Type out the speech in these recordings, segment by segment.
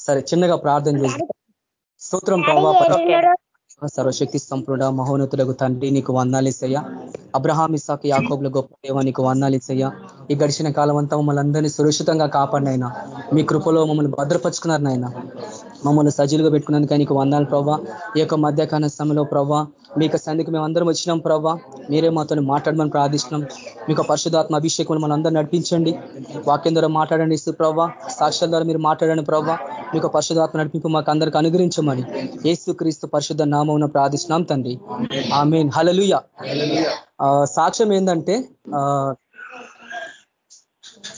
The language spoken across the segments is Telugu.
సరే చిన్నగా ప్రార్థన చేసి స్తోత్రం ప్రభావ సర్వశక్తి సంపూర్ణ మహోన్నతులకు తండ్రి నీకు వందాలిసయ్యా అబ్రహాం ఇసాక్ యాకోబుల గొప్ప దేవ నీకు వందాలిసయ్యా ఈ గడిచిన కాలం అంతా మమ్మల్ని అందరినీ సురక్షితంగా కాపాడినైనా మీ కృపలో మమ్మల్ని భద్రపరుచుకున్నారు నాయన. మమ్మల్ని సజీలుగా పెట్టుకున్నందుకు నీకు వందాలి ప్రభావ ఈ యొక్క మధ్యకాల సమయంలో ప్రభావ మీకు సంధికి మేము అందరం వచ్చినాం ప్రభా. మీరే మాతో మాట్లాడమని ప్రార్థిస్తున్నాం. మీకు పరిశుధాత్మ అభిషేకం మన అందరూ నడిపించండి. వాక్యం ద్వారా మాట్లాడండి ఇస్తూ ప్రభావ సాక్ష్యాల ద్వారా మీరు మాట్లాడండి ప్రభా. మీకు పరిశుధాత్మ నడిపింపు మాకు అందరికి అనుగ్రహించమని ఏసు క్రీస్తు పరిశుద్ధ నామం ప్రార్థిస్తున్నాం తండ్రి. ఆమెన్. హలలుయ సాక్ష్యం ఏంటంటే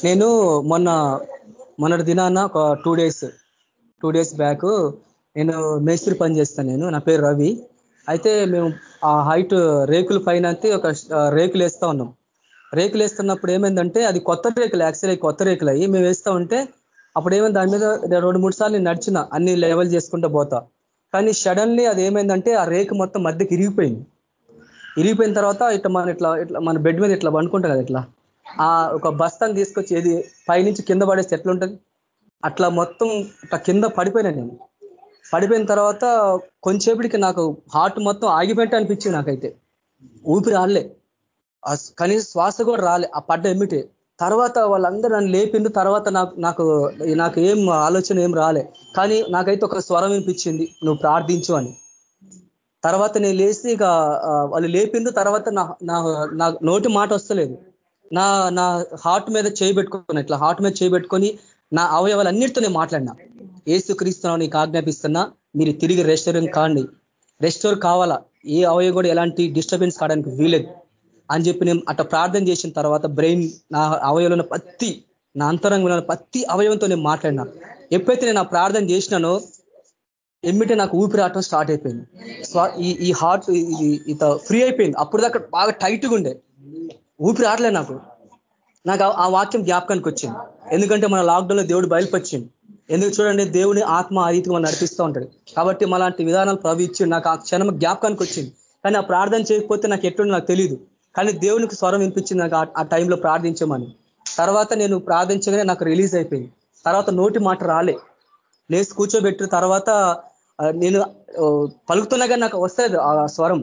నేను మొన్న మొన్నటి దినాన ఒక two days two days back నేను మేస్త్రి పని చేస్తాను నేను. నా పేరు రవి. అయితే మేము ఆ హైట్ రేకుల పైన ఒక రేకులు వేస్తా ఉన్నాం. రేకులు వేస్తున్నప్పుడు ఏమైందంటే అది కొత్త రేకులు యాక్చువల్లీ కొత్త రేకులు అయ్యి మేము వేస్తా ఉంటే అప్పుడు ఏమైంది దాని మీద రెండు మూడు సార్లు నడిచిన అన్ని లెవెల్ చేసుకుంటూ పోతా. కానీ సడన్లీ అది ఏమైందంటే ఆ రేకు మొత్తం మధ్యకి ఇరిగిపోయింది. ఇరిగిపోయిన తర్వాత ఇట్లా మన ఇట్లా ఇట్లా మన బెడ్ మీద ఇట్లా పండుకుంటాం కదా ఇట్లా. ఆ ఒక బస్తాన్ని తీసుకొచ్చి ఏది పైనుంచి కింద పడేస్తే ఎట్లుంటుంది? అట్లా మొత్తం ఇట్లా కింద పడిపోయినా నేను. పడిపోయిన తర్వాత కొంచెంసేపటికి నాకు హార్ట్ మొత్తం ఆగిపెట్ట అనిపించింది నాకైతే. ఊపిరి రాలే కనీసం శ్వాస కూడా రాలే. ఆ పడ్డ ఎమ్మిటే తర్వాత వాళ్ళందరూ నన్ను లేపిండు తర్వాత నాకు నాకు నాకు ఏం ఆలోచన ఏం రాలే. కానీ నాకైతే ఒక స్వరం వినిపించింది. నువ్వు ప్రార్థించు అని. తర్వాత నేను లేచి ఇక వాళ్ళు లేపిండు తర్వాత నా నోటి మాట వస్తలేదు. నా నా హార్ట్ మీద చేయబెట్టుకున్నా ఇట్లా హార్ట్ మీద చేయబెట్టుకొని నా అవయవాలన్నిటితో నేను మాట్లాడినా. ఏసుక్రీస్తున్నావు నీకు ఆజ్ఞాపిస్తున్నా మీరు తిరిగి రెస్టోరెంట్ కాండి. రెస్టోర్ కావాలా? ఏ అవయవం కూడా ఎలాంటి డిస్టర్బెన్స్ కావడానికి వీలేదు. అని చెప్పి నేను అట్లా ప్రార్థన చేసిన తర్వాత బ్రెయిన్ నా అవయవంలో ప్రతి నా అంతరంగంలో ప్రతి అవయవంతో నేను మాట్లాడినా. ఎప్పుడైతే నేను ఆ ప్రార్థన చేసినానో ఎమ్మిటే నాకు ఊపిరాటం స్టార్ట్ అయిపోయింది. ఈ ఈ హార్ట్ ఇది ఇత ఫ్రీ అయిపోయింది. అప్పుడు దాకా బాగా టైట్గా ఉండే. ఊపిరి ఆడలే నాకు. నాకు ఆ వాక్యం జ్ఞాపకానికి వచ్చింది. ఎందుకంటే మన లాక్డౌన్లో దేవుడు బయలుపరిచింది ఎందుకు చూడండి? దేవుని ఆత్మ ఆ రీతిగా మనం నడిపిస్తూ ఉంటాడు. కాబట్టి మలాంటి విధానాలు ప్రవహించి నాకు ఆ క్షణం జ్ఞాపకానికి వచ్చింది. కానీ ఆ ప్రార్థన చేయకపోతే నాకు ఎట్లుండి నాకు తెలియదు కానీ దేవునికి స్వరం వినిపించింది నాకు ఆ టైంలో ప్రార్థించమని. తర్వాత నేను ప్రార్థించగానే నాకు రిలీజ్ అయిపోయింది. తర్వాత నోటి మాట రాలే. లేచి కూర్చోబెట్టిన తర్వాత నేను పలుకుతున్నా కానీ నాకు వస్తుంది ఆ స్వరం.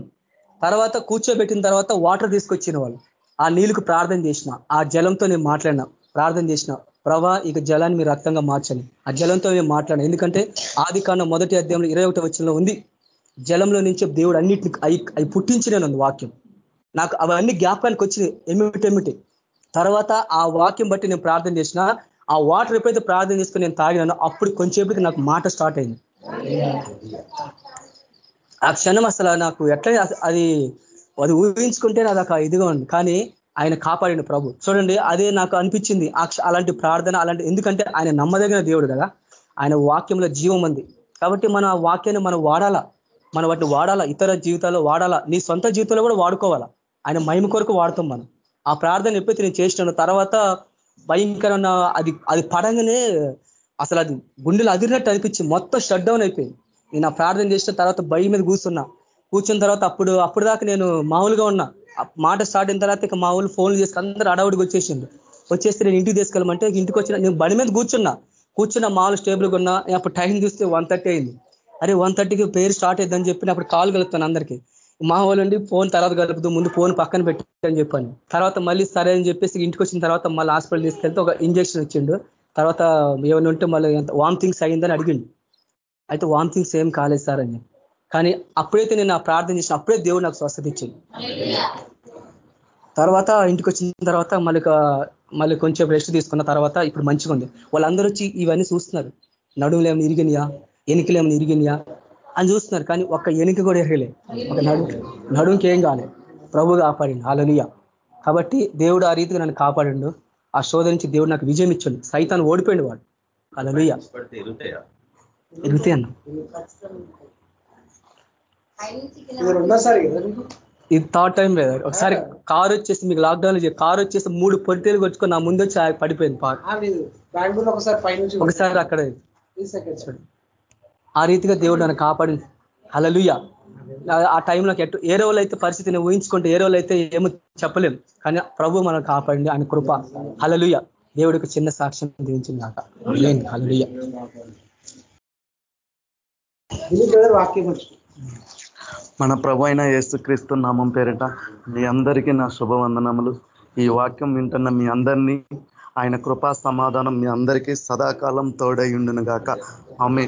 తర్వాత కూర్చోబెట్టిన తర్వాత వాటర్ తీసుకొచ్చిన వాళ్ళు. ఆ నీళ్ళకు ప్రార్థన చేసిన. ఆ జలంతో నేను మాట్లాడినా. ప్రార్థన చేసిన. ప్రభా ఇక జలాన్ని మీరు రక్తంగా మార్చండి. ఆ జలంతో మేము మాట్లాడినా ఎందుకంటే ఆది కాండం మొదటి అధ్యాయంలో ఇరవై ఒకటి వచ్చిన ఉంది జలంలో నుంచి దేవుడు అన్నిటిని అవి పుట్టించినది వాక్యం. నాకు అవన్నీ జ్ఞాపకానికి వచ్చినాయి. ఎమ్మిటెమ్మిటి తర్వాత ఆ వాక్యం బట్టి నేను ప్రార్థన చేసిన ఆ వాటర్ ఎప్పుడైతే ప్రార్థన చేసుకుని నేను తాగినాను అప్పుడు కొంచెంసేపటికి నాకు మాట స్టార్ట్ అయింది. ఆ క్షణం అసలు నాకు ఎట్లా అది అది ఊహించుకుంటే నాకు ఒక ఇదిగా ఉంది. కానీ ఆయన కాపాడిన ప్రభు. చూడండి అదే నాకు అనిపించింది. అలాంటి ప్రార్థన అలాంటి ఎందుకంటే ఆయన నమ్మదగిన దేవుడు కదా. ఆయన వాక్యంలో జీవం ఉంది. కాబట్టి మన వాక్యాన్ని మనం వాడాలా? మనం వాటిని వాడాలా? ఇతర జీవితాల్లో వాడాలా? నీ సొంత జీవితంలో కూడా వాడుకోవాలా? ఆయన మహిమ కొరకు వాడుతాం మనం. ఆ ప్రార్థన ఎప్పుడైతే నేను చేసినాను తర్వాత భయంకరమైన అది అది పడంగానే అసలు అది గుండెలు అదిరినట్టు అనిపించి మొత్తం షట్ డౌన్ అయిపోయింది. నేను ఆ ప్రార్థన చేసిన తర్వాత భయం మీద కూర్చున్నా. కూర్చున్న తర్వాత అప్పుడు అప్పుడు దాకా నేను మామూలుగా ఉన్నా. మాట స్టార్ట్ అయిన తర్వాత ఇక మా ఊళ్ళు ఫోన్లు చేసుకుని అందరూ అడవుడికి వచ్చేసిండు వచ్చేస్తే నేను ఇంటికి తీసుకెళ్ళమంటే ఇంటికి వచ్చిన నేను బండి మీద కూర్చున్నా. కూర్చున్న మాలు స్టేబుల్గా ఉన్నా అప్పుడు టైం చూస్తే వన్ థర్టీ అయింది. అరే వన్ థర్టీకి పేరు స్టార్ట్ అయిందని చెప్పి అప్పుడు కాల్ కలుపుతాను అందరికీ. మా వాళ్ళండి ఫోన్ తర్వాత కలుపుతూ ముందు ఫోన్ పక్కన పెట్టని చెప్పాను. తర్వాత మళ్ళీ సరే అని చెప్పేసి ఇంటికి వచ్చిన తర్వాత మళ్ళీ హాస్పిటల్ తీసుకెళ్తే ఒక ఇంజక్షన్ ఇచ్చిండు. తర్వాత ఏమైనా ఉంటే మళ్ళీ వామిటింగ్స్ అయిందని అడిగిండు. అయితే వామిటింగ్స్ ఏం కాలేదు సార్ అని కానీ అప్పుడైతే నేను ఆ ప్రార్థన చేసిన అప్పుడే దేవుడు నాకు స్వస్థత ఇచ్చింది తర్వాత ఇంటికి వచ్చిన తర్వాత మళ్ళీ మళ్ళీ కొంచెం రెస్ట్ తీసుకున్న తర్వాత ఇప్పుడు మంచిగా ఉంది. వాళ్ళందరూ వచ్చి ఇవన్నీ చూస్తున్నారు. నడువులు ఏమైనా ఇరిగినాయా? ఎనికలు ఏమైనా ఇరిగినాయా? అని చూస్తున్నారు. కానీ ఒక్క ఎనికి కూడా ఎరగలే. ఒక నడు నడుంకి ఏం కాలే. ప్రభు కాపాడిండు. అలలియ కాబట్టి దేవుడు ఆ రీతిగా నన్ను కాపాడిండు. ఆ శోధ నుంచి దేవుడు నాకు విజయం ఇచ్చాడు. సైతాన్ని ఓడిపోయింది వాడు. అలలుయ ఎరుగుతాయి అన్న ఇది థర్డ్ టైం లేదు? ఒకసారి కారు వచ్చేసి మీకు లాక్డౌన్లో కారు వచ్చేసి మూడు పొట్టేలు కొట్టుకొని నా ముందు వచ్చి పడిపోయింది ఒకసారి అక్కడ. ఆ రీతిగా దేవుడు నన్ను కాపాడి. హలలుయ ఆ టైంలో ఎట్టు ఏ రోజులు అయితే పరిస్థితిని ఊహించుకుంటే ఏ రోజులు అయితే ఏమో చెప్పలేం. కానీ ప్రభు మనం కాపాడింది ఆయన కృప. హలలుయ దేవుడికి చిన్న సాక్ష్యం దించిందాక హలలుయ వాక్యం మన ప్రభు అయిన యేసుక్రీస్తు నామం పేరిట మీ అందరికీ నా శుభవందనములు. ఈ వాక్యం వింటున్న మీ అందరినీ ఆయన కృపా సమాధానం మీ అందరికీ సదాకాలం తోడైండును గాక ఆమె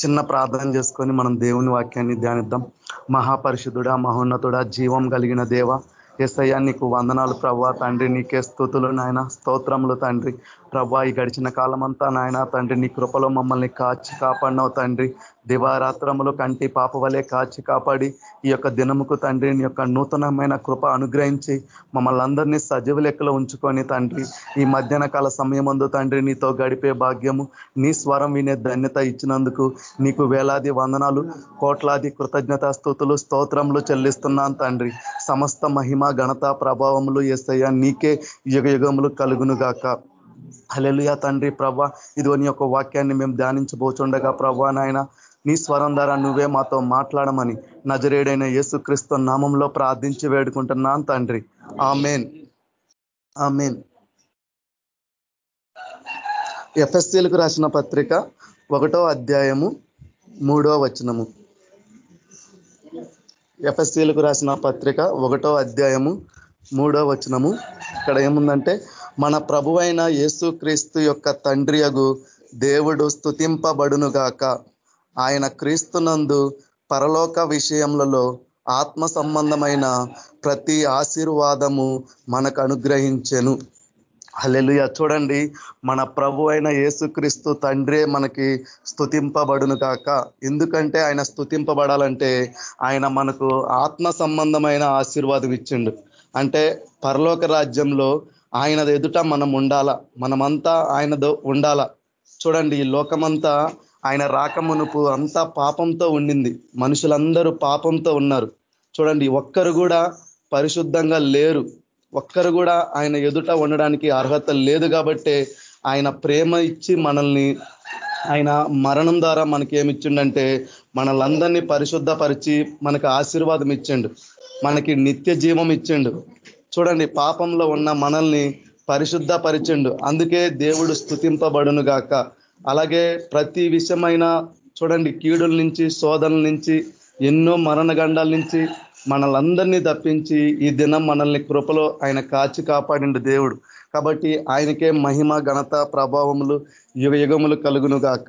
చిన్న ప్రార్థన చేసుకొని మనం దేవుని వాక్యాన్ని ధ్యానిద్దాం. మహాపరిషుద్ధుడా మహోన్నతుడా జీవం కలిగిన దేవ ఎస్ఐయా నీకు వందనాలు ప్రభా తండ్రి నీకే స్థుతులు నాయన స్తోత్రములు తండ్రి. ప్రభా ఈ గడిచిన కాలమంతా నాయన తండ్రి నీ కృపలో మమ్మల్ని కాచి కాపాడినావు తండ్రి. దివారాత్రములు కంటి పాప వలె కాచి కాపాడి ఈ యొక్క దినముకు తండ్రి నీ యొక్క నూతనమైన కృప అనుగ్రహించి మమ్మల్ని అందరినీ సజీవ లెక్కలో ఉంచుకొని తండ్రి ఈ మధ్యాహ్న కాల సమయమందు తండ్రి నీతో గడిపే భాగ్యము నీ స్వరం వినే ధన్యత ఇచ్చినందుకు నీకు వేలాది వందనాలు కోట్లాది కృతజ్ఞత స్థుతులు స్తోత్రములు చెల్లిస్తున్నాను తండ్రి. సమస్త మహిమ ఘనత ప్రభావములు ఎస్తయ్యా నీకే యుగ యుగములు కలుగును గాక హలెలుయా తండ్రి ప్రభా ఇదిగో యొక్క వాక్యాన్ని మేము ధ్యానించబోచుండగా ప్రభా నాయన నీ స్వరం ద్వారా నువ్వే మాతో మాట్లాడమని నజరేడైన యేసుక్రీస్తు నామంలో ప్రార్థించి వేడుకుంటున్నాను తండ్రి. ఆమెన్. ఆమెన్. ఎఫ్ఎస్సీలకు రాసిన పత్రిక ఒకటో అధ్యాయము మూడో వచనము. ఎఫ్ఎస్సీలకు రాసిన పత్రిక ఒకటో అధ్యాయము మూడో వచనము. ఇక్కడ ఏముందంటే మన ప్రభువైన యేసుక్రీస్తు యొక్క తండ్రియగు దేవుడు స్థుతింపబడునుగాక ఆయన క్రీస్తునందు పరలోక విషయములలో ఆత్మ సంబంధమైన ప్రతి ఆశీర్వాదము మనకు అనుగ్రహించెను. అల్లెలుయ చూడండి మన ప్రభు అయిన యేసుక్రీస్తు తండ్రే మనకి స్థుతింపబడును కాక ఎందుకంటే ఆయన స్థుతింపబడాలంటే ఆయన మనకు ఆత్మ సంబంధమైన ఆశీర్వాదం ఇచ్చిండు. అంటే పరలోక రాజ్యంలో ఆయన ఎదుట మనం ఉండాల? మనమంతా ఆయనదో ఉండాల? చూడండి ఈ లోకమంతా ఆయన రాకమునుపు అంతా పాపంతో ఉండింది. మనుషులందరూ పాపంతో ఉన్నారు. చూడండి ఒక్కరు కూడా పరిశుద్ధంగా లేరు. ఒక్కరు కూడా ఆయన ఎదుట ఉండడానికి అర్హత లేదు కాబట్టే ఆయన ప్రేమ ఇచ్చి మనల్ని ఆయన మరణం ద్వారా మనకి ఏమిచ్చిండంటే మనలందరినీ పరిశుద్ధపరిచి మనకు ఆశీర్వాదం ఇచ్చిండు. మనకి నిత్య జీవం ఇచ్చిండు. చూడండి పాపంలో ఉన్న మనల్ని పరిశుద్ధ పరిచండు అందుకే దేవుడు స్థుతింపబడును గాక. అలాగే ప్రతి విషయమైన చూడండి కీడుల నుంచి శోధనల నుంచి ఎన్నో మరణగండాల నుంచి మనలందరినీ తప్పించి ఈ దినం మనల్ని కృపలో ఆయన కాచి కాపాడిండు దేవుడు. కాబట్టి ఆయనకే మహిమ ఘనత ప్రభావములు యుగ యుగములు కలుగును గాక.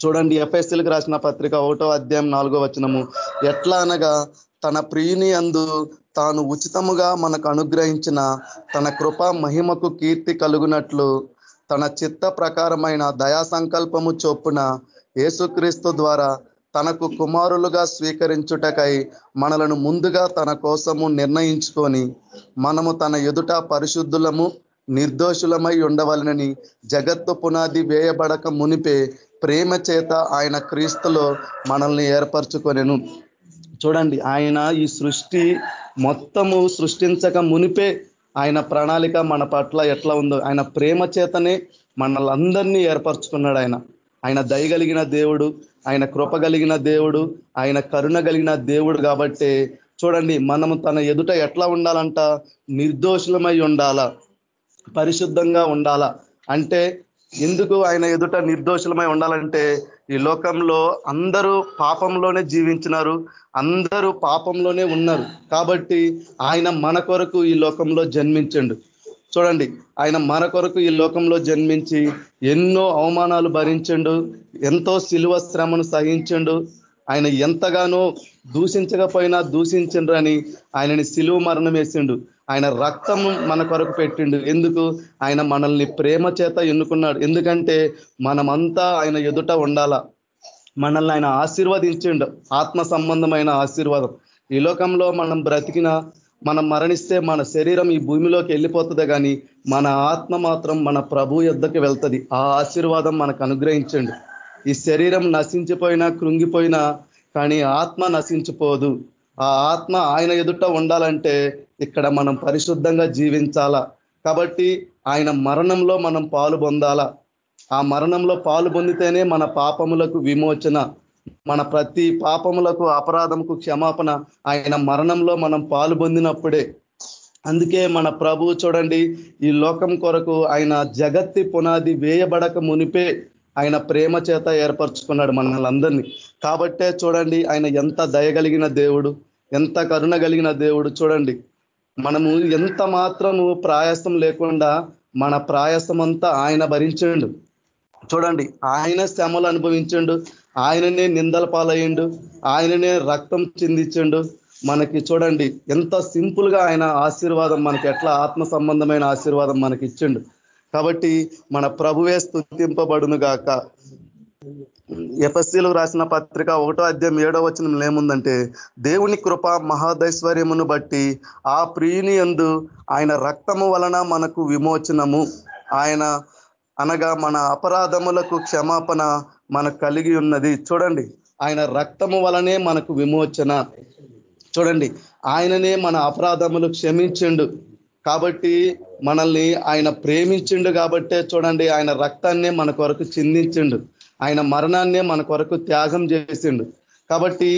చూడండి ఎఫ్ఎస్సీలకు రాసిన పత్రిక ఒకటో అధ్యాయం నాలుగో వచనము. ఎట్లా అనగా తన ప్రియుని అందు తాను ఉచితముగా మనకు అనుగ్రహించిన తన కృప మహిమకు కీర్తి కలుగునట్లు తన చిత్త ప్రకారమైన దయా సంకల్పము చొప్పున యేసుక్రీస్తు ద్వారా తనకు కుమారులుగా స్వీకరించుటకై మనలను ముందుగా తన కోసము నిర్ణయించుకొని మనము తన ఎదుట పరిశుద్ధులము నిర్దోషులమై ఉండవలనని జగత్తు పునాది వేయబడక మునిపే ప్రేమ చేత ఆయన క్రీస్తులో మనల్ని ఏర్పరచుకొనెను. చూడండి ఆయన ఈ సృష్టి మొత్తము సృష్టించక మునిపే ఆయన ప్రణాళిక మన పట్ల ఎట్లా ఉందో ఆయన ప్రేమ చేతనే మనలందరినీ ఏర్పరచుకున్నాడు ఆయన. ఆయన దయగలిగిన దేవుడు ఆయన కృప కలిగిన దేవుడు ఆయన కరుణ కలిగిన దేవుడు కాబట్టి చూడండి మనము తన ఎదుట ఎట్లా ఉండాలంట? నిర్దోషులమై ఉండాలా? పరిశుద్ధంగా ఉండాలా? అంటే ఎందుకు ఆయన ఎదుట నిర్దోషులమై ఉండాలంటే ఈ లోకంలో అందరూ పాపంలోనే జీవించినారు అందరూ పాపంలోనే ఉన్నారు. కాబట్టి ఆయన మన కొరకు ఈ లోకంలో జన్మించండు. చూడండి ఆయన మన కొరకు ఈ లోకంలో జన్మించి ఎన్నో అవమానాలు భరించండు ఎంతో శిలువ శ్రమను సహించండు. ఆయన ఎంతగానో దూషించకపోయినా దూషించండ్రని ఆయనని శిలువ మరణం వేసిండు. ఆయన రక్తం మన కొరకు పెట్టిండు. ఎందుకు? ఆయన మనల్ని ప్రేమ చేత ఎన్నుకున్నాడు. ఎందుకంటే మనమంతా ఆయన ఎదుట ఉండాలా. మనల్ని ఆయన ఆశీర్వదించిండు. ఆత్మ సంబంధమైన ఆశీర్వాదం. ఈ లోకంలో మనం బ్రతికిన మనం మరణిస్తే మన శరీరం ఈ భూమిలోకి వెళ్ళిపోతుంది కానీ మన ఆత్మ మాత్రం మన ప్రభు యుద్ధకి వెళ్తుంది. ఆ ఆశీర్వాదం మనకు అనుగ్రహించండి. ఈ శరీరం నశించిపోయినా కృంగిపోయినా కానీ ఆత్మ నశించిపోదు. ఆ ఆత్మ ఆయన ఎదుట ఉండాలంటే ఇక్కడ మనం పరిశుద్ధంగా జీవించాలా? కాబట్టి ఆయన మరణంలో మనం పాలు పొందాలా? ఆ మరణంలో పాలు పొందితేనే మన పాపములకు విమోచన మన ప్రతి పాపములకు అపరాధముకు క్షమాపణ ఆయన మరణంలో మనం పాలు పొందినప్పుడే. అందుకే మన ప్రభువు చూడండి ఈ లోకం కొరకు ఆయన జగత్తి పునాది వేయబడక మునిపే ఆయన ప్రేమ చేత ఏర్పరచుకున్నాడు మనల్ని అందరినీ. కాబట్టే చూడండి ఆయన ఎంత దయగలిగిన దేవుడు. ఎంత కరుణ కలిగిన దేవుడు చూడండి. మనము ఎంత మాత్రము ప్రాయాసం లేకుండా మన ప్రాయాసం అంతా ఆయన భరించండు. చూడండి ఆయన శ్రమలు అనుభవించండు ఆయననే నిందల పాలయ్యండు ఆయననే రక్తం చిందించండు. మనకి చూడండి ఎంత సింపుల్గా ఆయన ఆశీర్వాదం మనకి ఎట్లా ఆత్మ సంబంధమైన ఆశీర్వాదం మనకి ఇచ్చిండు. కాబట్టి మన ప్రభువే స్థుతింపబడును గాక ఎఫస్సీలు రాసిన పత్రిక ఒకటో అధ్యాయం ఏడో వచనం ఏముందంటే దేవుని కృప మహాదైశ్వర్యమును బట్టి ఆ ప్రియుని ఎందు ఆయన రక్తము వలన మనకు విమోచనము. ఆయన అనగా మన అపరాధములకు క్షమాపణ మనకు కలిగి ఉన్నది. చూడండి ఆయన రక్తము వలనే మనకు విమోచన. చూడండి ఆయననే మన అపరాధములు క్షమించిండు. కాబట్టి మనల్ని ఆయన ప్రేమించిండు కాబట్టే చూడండి ఆయన రక్తాన్నే మన కొరకు చిందించిండు. ఆయన మరణాన్నే మన కొరకు త్యాగం చేసిండు. కాబట్టి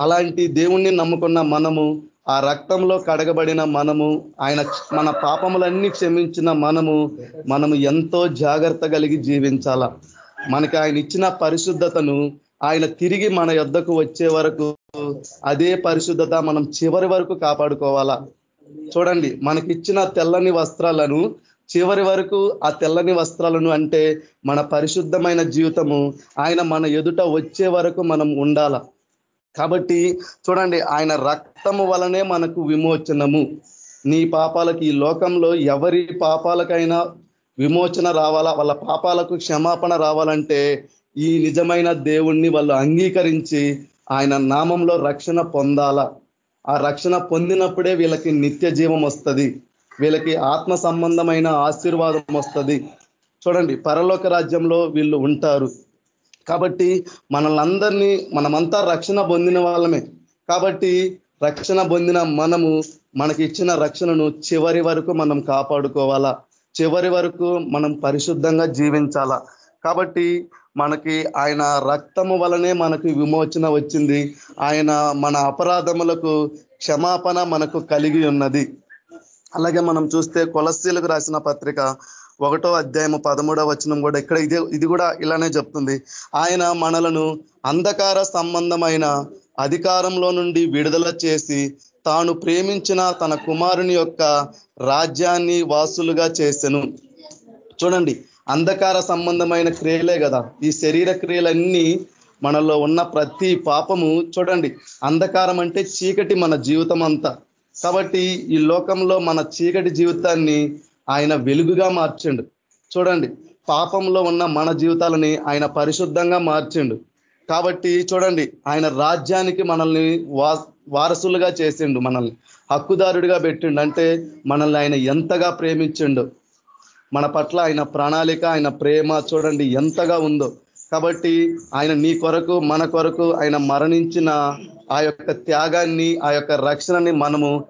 అలాంటి దేవుణ్ణి నమ్ముకున్న మనము ఆ రక్తంలో కడగబడిన మనము ఆయన మన పాపములన్నీ క్షమించిన మనము మనము ఎంతో జాగ్రత్త కలిగి జీవించాల? మనకి ఆయన ఇచ్చిన పరిశుద్ధతను ఆయన తిరిగి మన యొద్దకు వచ్చే వరకు అదే పరిశుద్ధత మనం చివరి వరకు కాపాడుకోవాలా? చూడండి మనకిచ్చిన తెల్లని వస్త్రాలను చివరి వరకు ఆ తెల్లని వస్త్రాలను అంటే మన పరిశుద్ధమైన జీవితము ఆయన మన ఎదుట వచ్చే వరకు మనం ఉండాల. కాబట్టి చూడండి ఆయన రక్తము వలనే మనకు విమోచనము. నీ పాపాలకు ఈ లోకంలో ఎవరి పాపాలకైనా విమోచన రావాలా? వాళ్ళ పాపాలకు క్షమాపణ రావాలంటే ఈ నిజమైన దేవుణ్ణి వాళ్ళు అంగీకరించి ఆయన నామంలో రక్షణ పొందాల. ఆ రక్షణ పొందినప్పుడే వీళ్ళకి నిత్య జీవం వస్తుంది. వీళ్ళకి ఆత్మ సంబంధమైన ఆశీర్వాదం వస్తుంది. చూడండి పరలోక రాజ్యంలో వీళ్ళు ఉంటారు. కాబట్టి మనలందరినీ మనమంతా రక్షణ పొందిన వాళ్ళమే. కాబట్టి రక్షణ పొందిన మనము మనకి ఇచ్చిన రక్షణను చివరి వరకు మనం కాపాడుకోవాలా? చివరి వరకు మనం పరిశుద్ధంగా జీవించాలా? కాబట్టి మనకి ఆయన రక్తము వలనే మనకు విమోచన వచ్చింది. ఆయన మన అపరాధములకు క్షమాపణ మనకు కలిగి ఉన్నది. అలాగే మనం చూస్తే కొలస్సీలకు రాసిన పత్రిక ఒకటో అధ్యాయము పదమూడో వచనం కూడా ఇక్కడ ఇది ఇది కూడా ఇలానే చెప్తుంది. ఆయన మనలను అంధకార సంబంధమైన అధికారంలో నుండి విడుదల చేసి తాను ప్రేమించిన తన కుమారుని యొక్క రాజ్యాన్ని వాసులుగా చేసెను. చూడండి అంధకార సంబంధమైన క్రియలే కదా. ఈ శరీర క్రియలన్నీ మనలో ఉన్న ప్రతి పాపము చూడండి అంధకారం అంటే చీకటి మన జీవితం అంతా కాబట్టి ఈ లోకంలో మన చీకటి జీవితాన్ని ఆయన వెలుగుగా మార్చిండు. చూడండి పాపంలో ఉన్న మన జీవితాలని ఆయన పరిశుద్ధంగా మార్చిండు. కాబట్టి చూడండి ఆయన రాజ్యానికి మనల్ని వారసులుగా చేసిండు మనల్ని. హక్కుదారుడిగా పెట్టిండు. అంటే మనల్ని ఆయన ఎంతగా ప్రేమించిండు. మన పట్ల ఆయన ప్రణాళిక ఆయన ప్రేమ చూడండి ఎంతగా ఉందో. కాబట్టి ఆయన నీ కొరకు మన కొరకు ఆయన మరణించిన ఆ యొక్క త్యాగాన్ని ఆ యొక్క రక్షణని మనము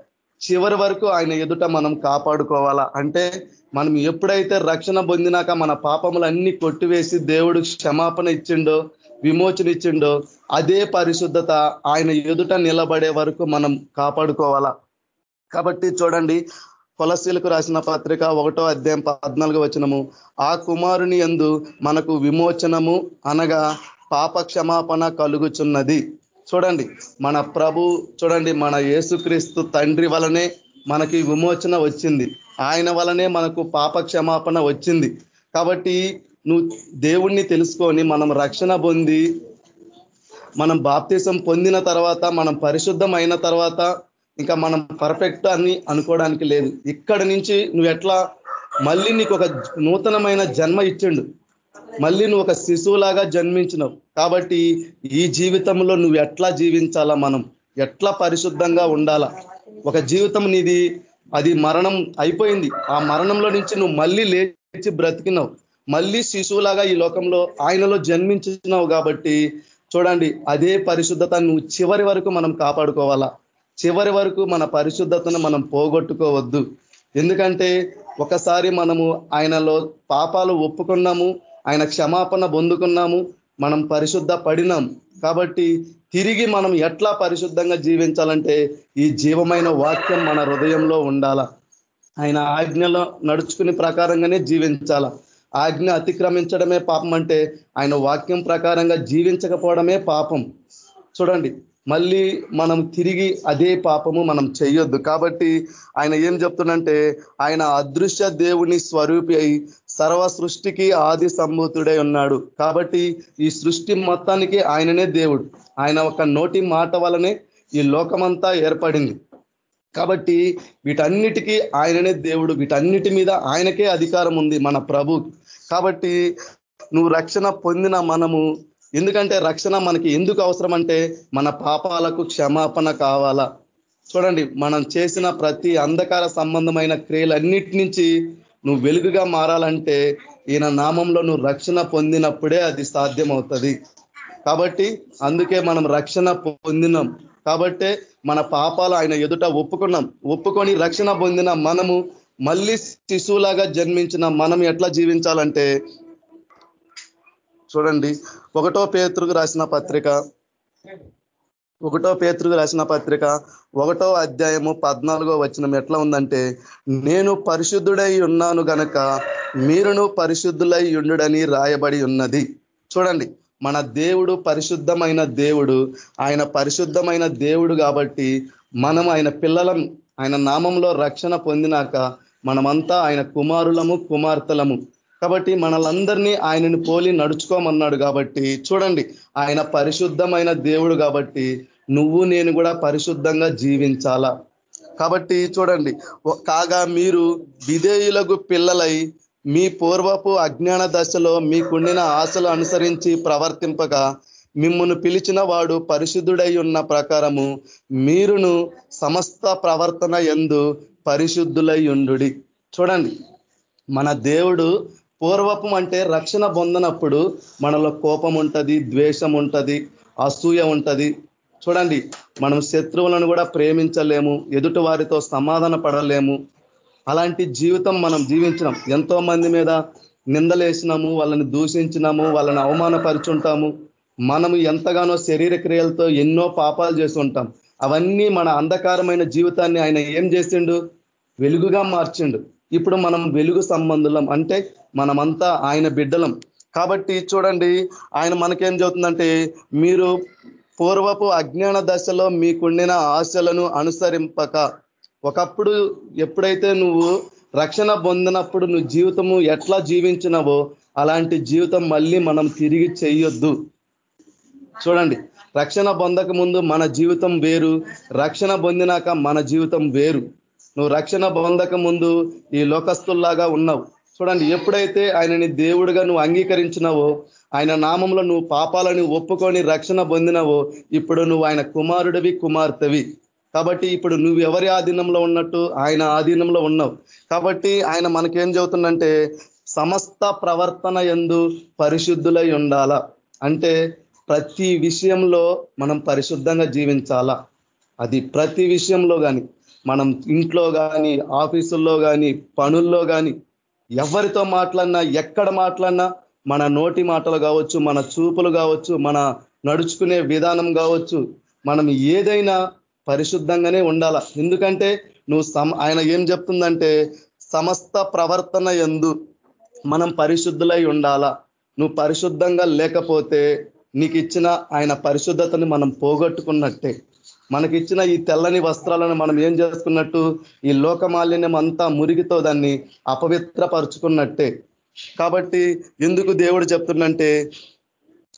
చివరి వరకు ఆయన ఎదుట మనం కాపాడుకోవాలా? అంటే మనం ఎప్పుడైతే రక్షణ పొందినాక మన పాపములన్నీ కొట్టివేసి దేవుడు క్షమాపణ ఇచ్చిండో విమోచన ఇచ్చిండో అదే పరిశుద్ధత ఆయన ఎదుట నిలబడే వరకు మనం కాపాడుకోవాలా? కాబట్టి చూడండి కొలసీలకు రాసిన పత్రిక ఒకటో అధ్యాయం పద్నాలుగు వచనము ఆ కుమారుని ఎందు మనకు విమోచనము అనగా పాప క్షమాపణ కలుగుచున్నది. చూడండి మన ప్రభు చూడండి మన యేసుక్రీస్తు తండ్రి వలనే మనకి విమోచన వచ్చింది. ఆయన వలనే మనకు పాప క్షమాపణ వచ్చింది. కాబట్టి నువ్వు దేవుణ్ణి తెలుసుకొని మనం రక్షణ పొంది మనం బాప్తీసం పొందిన తర్వాత మనం పరిశుద్ధమైన తర్వాత ఇంకా మనం పర్ఫెక్ట్ అని అనుకోవడానికి లేదు. ఇక్కడి నుంచి నువ్వు ఎట్లా మళ్ళీ నీకు ఒక నూతనమైన జన్మ ఇచ్చిండు. మళ్ళీ నువ్వు ఒక శిశువులాగా జన్మించినవు. కాబట్టి ఈ జీవితంలో నువ్వు ఎట్లా జీవించాలా మనం? ఎట్లా పరిశుద్ధంగా ఉండాలా? ఒక జీవితం నీది అది మరణం అయిపోయింది. ఆ మరణంలో నుంచి నువ్వు మళ్ళీ లేచి బ్రతికినావు. మళ్ళీ శిశువులాగా ఈ లోకంలో ఆయనలో జన్మించినావు కాబట్టి చూడండి అదే పరిశుద్ధత నువ్వు చివరి వరకు మనం కాపాడుకోవాలా? చివరి వరకు మన పరిశుద్ధతను మనం పోగొట్టుకోవద్దు. ఎందుకంటే ఒకసారి మనము ఆయనలో పాపాలు ఒప్పుకున్నాము ఆయన క్షమాపణ పొందుకున్నాము మనం పరిశుద్ధ పడినాం కాబట్టి తిరిగి మనం ఎట్లా పరిశుద్ధంగా జీవించాలంటే ఈ జీవమైన వాక్యం మన హృదయంలో ఉండాల. ఆయన ఆజ్ఞలో నడుచుకుని ప్రకారంగానే జీవించాల. ఆజ్ఞ అతిక్రమించడమే పాపం అంటే ఆయన వాక్యం ప్రకారంగా జీవించకపోవడమే పాపం. చూడండి మళ్ళీ మనం తిరిగి అదే పాపము మనం చెయ్యొద్దు కాబట్టి ఆయన ఏం చెప్తుండంటే ఆయన అదృశ్య దేవుని స్వరూపి అయి సర్వ సృష్టికి ఆది సంభూతుడై ఉన్నాడు. కాబట్టి ఈ సృష్టి మొత్తానికి ఆయననే దేవుడు. ఆయన ఒక నోటి మాట వలనే ఈ లోకమంతా ఏర్పడింది. కాబట్టి వీటన్నిటికీ ఆయననే దేవుడు. వీటన్నిటి మీద ఆయనకే అధికారం ఉంది మన ప్రభు కాబట్టి నువ్వు రక్షణ పొందిన మనము ఎందుకంటే రక్షణ మనకి ఎందుకు అవసరం అంటే మన పాపాలకు క్షమాపణ కావాలా? చూడండి మనం చేసిన ప్రతి అంధకార సంబంధమైన క్రియలన్నిటి నుంచి నువ్వు వెలుగుగా మారాలంటే ఈయన నామంలో నువ్వు రక్షణ పొందినప్పుడే అది సాధ్యమవుతుంది. కాబట్టి అందుకే మనం రక్షణ పొందినాం. కాబట్టే మన పాపాలు ఆయన ఎదుట ఒప్పుకున్నాం. ఒప్పుకొని రక్షణ పొందిన మనము మళ్ళీ శిశువులాగా జన్మించిన మనం ఎట్లా జీవించాలంటే చూడండి. ఒకటో పేతృకు రాసిన పత్రిక ఒకటో పేతృకు రాసిన పత్రిక ఒకటో అధ్యాయము పద్నాలుగో వచనం ఎట్లా ఉందంటే నేను పరిశుద్ధుడై ఉన్నాను గనక మీరును పరిశుద్ధులై ఉండుడని రాయబడి ఉన్నది. చూడండి మన దేవుడు పరిశుద్ధమైన దేవుడు ఆయన పరిశుద్ధమైన దేవుడు కాబట్టి మనం ఆయన పిల్లలం ఆయన నామంలో రక్షణ పొందినాక మనమంతా ఆయన కుమారులము కుమార్తెలము. కాబట్టి మనలందరినీ ఆయనను పోలి నడుచుకోమన్నాడు కాబట్టి చూడండి ఆయన పరిశుద్ధమైన దేవుడు కాబట్టి నువ్వు నేను కూడా పరిశుద్ధంగా జీవించాలా? కాబట్టి చూడండి కాగా మీరు విధేయులకు పిల్లలై మీ పూర్వపు అజ్ఞాన దశలో మీకుండిన ఆశలు అనుసరించి ప్రవర్తింపగా మిమ్మును పిలిచిన వాడు పరిశుద్ధుడై ఉన్న ప్రకారము మీరును సమస్త ప్రవర్తన ఎందు పరిశుద్ధులై ఉండు చూడండి మన దేవుడు పూర్వపం అంటే రక్షణ పొందనప్పుడు మనలో కోపం ఉంటుంది ద్వేషం ఉంటుంది అసూయ ఉంటుంది. చూడండి మనం శత్రువులను కూడా ప్రేమించలేము ఎదుటి వారితో సమాధాన పడలేము. అలాంటి జీవితం మనం జీవించినాం. ఎంతో మంది మీద నిందలేసినాము వాళ్ళని దూషించినాము వాళ్ళని అవమానపరుచుంటాము. మనము ఎంతగానో శరీర క్రియలతో ఎన్నో పాపాలు చేసి ఉంటాం అవన్నీ మన అంధకారమైన జీవితాన్ని ఆయన ఏం చేసిండు? వెలుగుగా మార్చిండు. ఇప్పుడు మనం వెలుగు సంబంధులం అంటే మనమంతా ఆయన బిడ్డలం. కాబట్టి చూడండి ఆయన మనకేం చెబుతుందంటే మీరు పూర్వపు అజ్ఞాన దశలో మీకుండిన ఆశలను అనుసరింపక. ఒకప్పుడు ఎప్పుడైతే నువ్వు రక్షణ పొందినప్పుడు నువ్వు జీవితము ఎట్లా జీవించినవో అలాంటి జీవితం మళ్ళీ మనం తిరిగి చేయొద్దు. చూడండి రక్షణ పొందక ముందు మన జీవితం వేరు రక్షణ పొందినాక మన జీవితం వేరు. నువ్వు రక్షణ పొందక ముందు ఈ లోకస్తుల్లాగా ఉన్నావు. చూడండి ఎప్పుడైతే ఆయనని దేవుడిగా నువ్వు అంగీకరించినావో ఆయన నామంలో నువ్వు పాపాలని ఒప్పుకొని రక్షణ పొందినవో ఇప్పుడు నువ్వు ఆయన కుమారుడివి కుమార్తెవి. కాబట్టి ఇప్పుడు నువ్వు ఎవరి ఆధీనంలో ఉన్నట్టు ఆయన ఆధీనంలో ఉన్నావు. కాబట్టి ఆయన మనకేం చెబుతుందంటే సమస్త ప్రవర్తన ఎందు పరిశుద్ధులై ఉండాలా. అంటే ప్రతి విషయంలో మనం పరిశుద్ధంగా జీవించాలా. అది ప్రతి విషయంలో కానీ మనం ఇంట్లో కానీ ఆఫీసుల్లో కానీ పనుల్లో కానీ ఎవరితో మాట్లాడినా ఎక్కడ మాట్లాడినా మన నోటి మాటలు కావచ్చు మన చూపులు కావచ్చు మన నడుచుకునే విధానం కావచ్చు మనం ఏదైనా పరిశుద్ధంగానే ఉండాల. ఎందుకంటే నువ్వు ఆయన ఏం చెప్తుందంటే సమస్త ప్రవర్తన ఎందు మనం పరిశుద్ధులై ఉండాలా. నువ్వు పరిశుద్ధంగా లేకపోతే నీకు ఇచ్చిన ఆయన పరిశుద్ధతని మనం పోగొట్టుకున్నట్టే. మనకిచ్చిన ఈ తెల్లని వస్త్రాలను మనం ఏం చేసుకున్నట్టు ఈ లోకమాలిన్యం అంతా మురిగితో దాన్ని అపవిత్రపరుచుకున్నట్టే. కాబట్టి ఎందుకు దేవుడు చెప్తుందంటే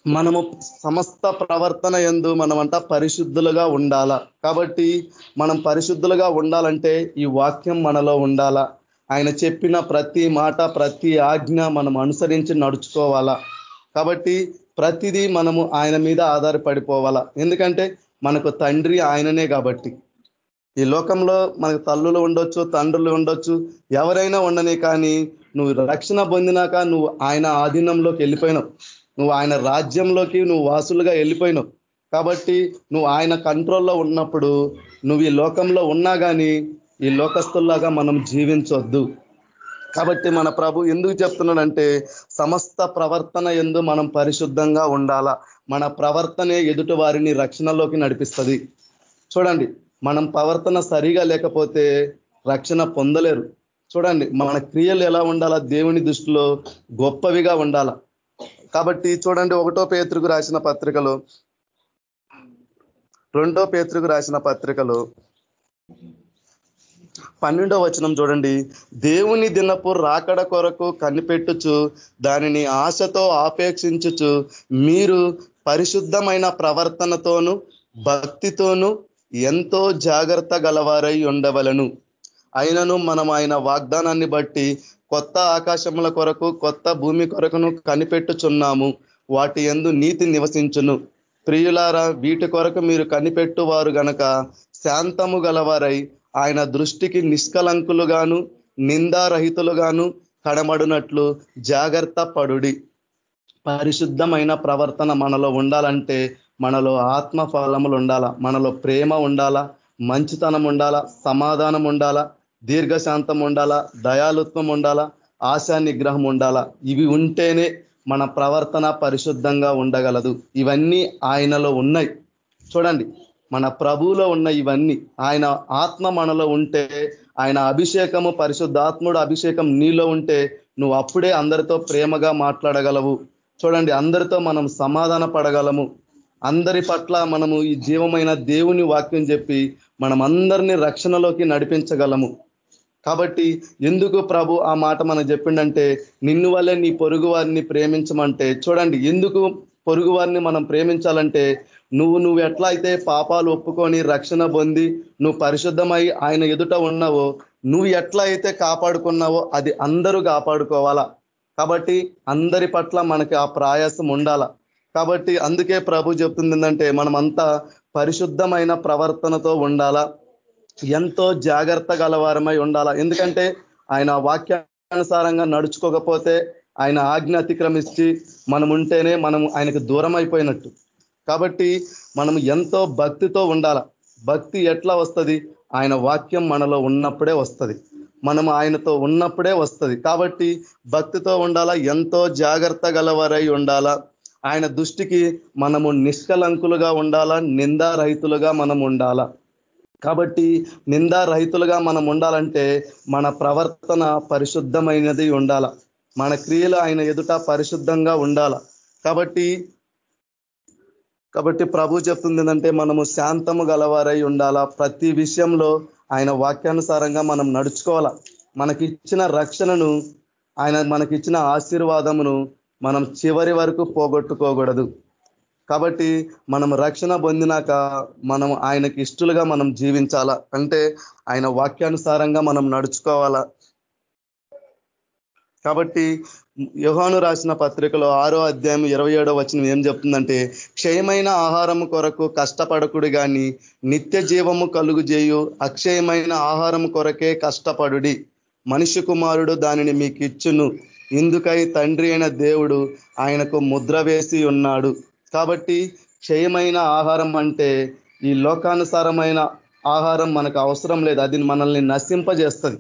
మనము సమస్త ప్రవర్తన ఎందు మనమంట పరిశుద్ధులుగా ఉండాల. కాబట్టి మనం పరిశుద్ధులుగా ఉండాలంటే ఈ వాక్యం మనలో ఉండాలా. ఆయన చెప్పిన ప్రతి మాట ప్రతి ఆజ్ఞ మనం అనుసరించి నడుచుకోవాలా. కాబట్టి ప్రతిదీ మనము ఆయన మీద ఆధారపడిపోవాలా. ఎందుకంటే మనకు తండ్రి ఆయననే కాబట్టి. ఈ లోకంలో మనకు తల్లులు ఉండొచ్చు తండ్రులు ఉండొచ్చు ఎవరైనా ఉండని కానీ నువ్వు రక్షణ పొందినాక నువ్వు ఆయన ఆధీనంలోకి వెళ్ళిపోయినావు. నువ్వు ఆయన రాజ్యంలోకి నువ్వు వాసులుగా వెళ్ళిపోయినావు. కాబట్టి నువ్వు ఆయన కంట్రోల్లో ఉన్నప్పుడు నువ్వు ఈ లోకంలో ఉన్నా కానీ ఈ లోకస్తుల్లాగా మనం జీవించొద్దు. కాబట్టి మన ప్రభు ఎందుకు చెప్తున్నాడంటే సమస్త ప్రవర్తన ఎందు మనం పరిశుద్ధంగా ఉండాలా. మన ప్రవర్తనే ఎదుటి వారిని రక్షణలోకి నడిపిస్తుంది. చూడండి మనం ప్రవర్తన సరిగా లేకపోతే రక్షణ పొందలేరు. చూడండి మన క్రియలు ఎలా ఉండాలా? దేవుని దృష్టిలో గొప్పవిగా ఉండాలా? కాబట్టి చూడండి ఒకటో పేతృకు రాసిన పత్రికలో రెండో పేతృకు రాసిన పత్రికలో పన్నెండో వచనం చూడండి. దేవుని దినపు రాకడ కొరకు కనిపెట్టుచు దానిని ఆశతో ఆపేక్షించుచు మీరు పరిశుద్ధమైన ప్రవర్తనతోను భక్తితోను ఎంతో జాగ్రత్త గలవారై ఉండవలను. అయినను మనం ఆయన వాగ్దానాన్ని బట్టి కొత్త ఆకాశముల కొరకు కొత్త భూమి కొరకును కనిపెట్టుచున్నాము. వాటి ఎందు నీతి నివసించును. ప్రియులారా వీటి కొరకు మీరు కనిపెట్టువారు గనక శాంతము గలవారై ఆయన దృష్టికి నిష్కలంకులుగాను నిందారహితులుగాను కడమడునట్లు జాగ్రత్త పడుడి. పరిశుద్ధమైన ప్రవర్తన మనలో ఉండాలంటే మనలో ఆత్మ ఫలములు ఉండాలా? మనలో ప్రేమ ఉండాలా? మంచితనం ఉండాలా? సమాధానం ఉండాలా? దీర్ఘశాంతం ఉండాలా? దయాలుత్వం ఉండాలా? ఆశా నిగ్రహం ఉండాలా? ఇవి ఉంటేనే మన ప్రవర్తన పరిశుద్ధంగా ఉండగలదు. ఇవన్నీ ఆయనలో ఉన్నాయి. చూడండి మన ప్రభువులో ఉన్న ఇవన్నీ. ఆయన ఆత్మ మనలో ఉంటే ఆయన అభిషేకము పరిశుద్ధాత్ముడు అభిషేకం నీలో ఉంటే నువ్వు అప్పుడే అందరితో ప్రేమగా మాట్లాడగలవు. చూడండి అందరితో మనం సమాధాన పడగలము. అందరి పట్ల మనము ఈ జీవమైన దేవుని వాక్యం చెప్పి మనం అందరినీ రక్షణలోకి నడిపించగలము. కాబట్టి ఎందుకు ప్రభు ఆ మాట మనం చెప్పిండంటే నిన్ను వల్లే నీ పొరుగు వారిని ప్రేమించమంటే చూడండి ఎందుకు పొరుగు వారిని మనం ప్రేమించాలంటే నువ్వు నువ్వు ఎట్లా అయితే పాపాలు ఒప్పుకొని రక్షణ పొంది నువ్వు పరిశుద్ధమై ఆయన ఎదుట ఉన్నావో నువ్వు ఎట్లా అయితే కాపాడుకున్నావో అది అందరూ కాపాడుకోవాలా? కాబట్టి అందరి పట్ల మనకి ఆ ప్రయాసం ఉండాల? కాబట్టి అందుకే ప్రభు చెప్తుంది ఏంటంటే మనమంతా పరిశుద్ధమైన ప్రవర్తనతో ఉండాలా? ఎంతో జాగ్రత్త గలవారమై ఉండాలా? ఎందుకంటే ఆయన వాక్యానుసారంగా నడుచుకోకపోతే ఆయన ఆజ్ఞ అతిక్రమించి మనం ఉంటేనే మనం ఆయనకు దూరం అయిపోయినట్టు కాబట్టి మనం ఎంతో భక్తితో ఉండాల? భక్తి ఎట్లా వస్తుంది? ఆయన వాక్యం మనలో ఉన్నప్పుడే వస్తుంది. మనం ఆయనతో ఉన్నప్పుడే వస్తుంది. కాబట్టి భక్తితో ఉండాలా? ఎంతో జాగ్రత్త గలవారై ఉండాలా? ఆయన దృష్టికి మనము నిష్కలంకులుగా ఉండాలా? నిందారహితులుగా మనం ఉండాలా? కాబట్టి నిందారహితులుగా మనం ఉండాలంటే మన ప్రవర్తన పరిశుద్ధమైనది ఉండాల? మన క్రియలు ఆయన ఎదుట పరిశుద్ధంగా ఉండాల? కాబట్టి కాబట్టి ప్రభు చెప్తుంది ఏంటంటే మనము శాంతము గలవారై ఉండాలా? ప్రతి విషయంలో ఆయన వాక్యానుసారంగా మనం నడుచుకోవాలా? మనకిచ్చిన రక్షణను ఆయన మనకిచ్చిన ఆశీర్వాదమును మనం చివరి వరకు పోగొట్టుకోకూడదు. కాబట్టి మనం రక్షణ పొందినాక మనం ఆయనకి ఇష్టలుగా మనం జీవించాలా? అంటే ఆయన వాక్యానుసారంగా మనం నడుచుకోవాలా? కాబట్టి యుహాను రాసిన పత్రికలో ఆరో అధ్యాయం ఇరవై ఏడో వచ్చిన ఏం చెప్తుందంటే క్షయమైన ఆహారం కొరకు కష్టపడకుడు కానీ నిత్య జీవము కలుగు చేయు అక్షయమైన ఆహారం కొరకే కష్టపడుడి. మనిషి కుమారుడు దానిని మీకు ఇచ్చును ఇందుకై తండ్రి అయిన దేవుడు ఆయనకు ముద్ర వేసి ఉన్నాడు. కాబట్టి క్షయమైన ఆహారం అంటే ఈ లోకానుసారమైన ఆహారం మనకు అవసరం లేదు. అది మనల్ని నశింపజేస్తుంది.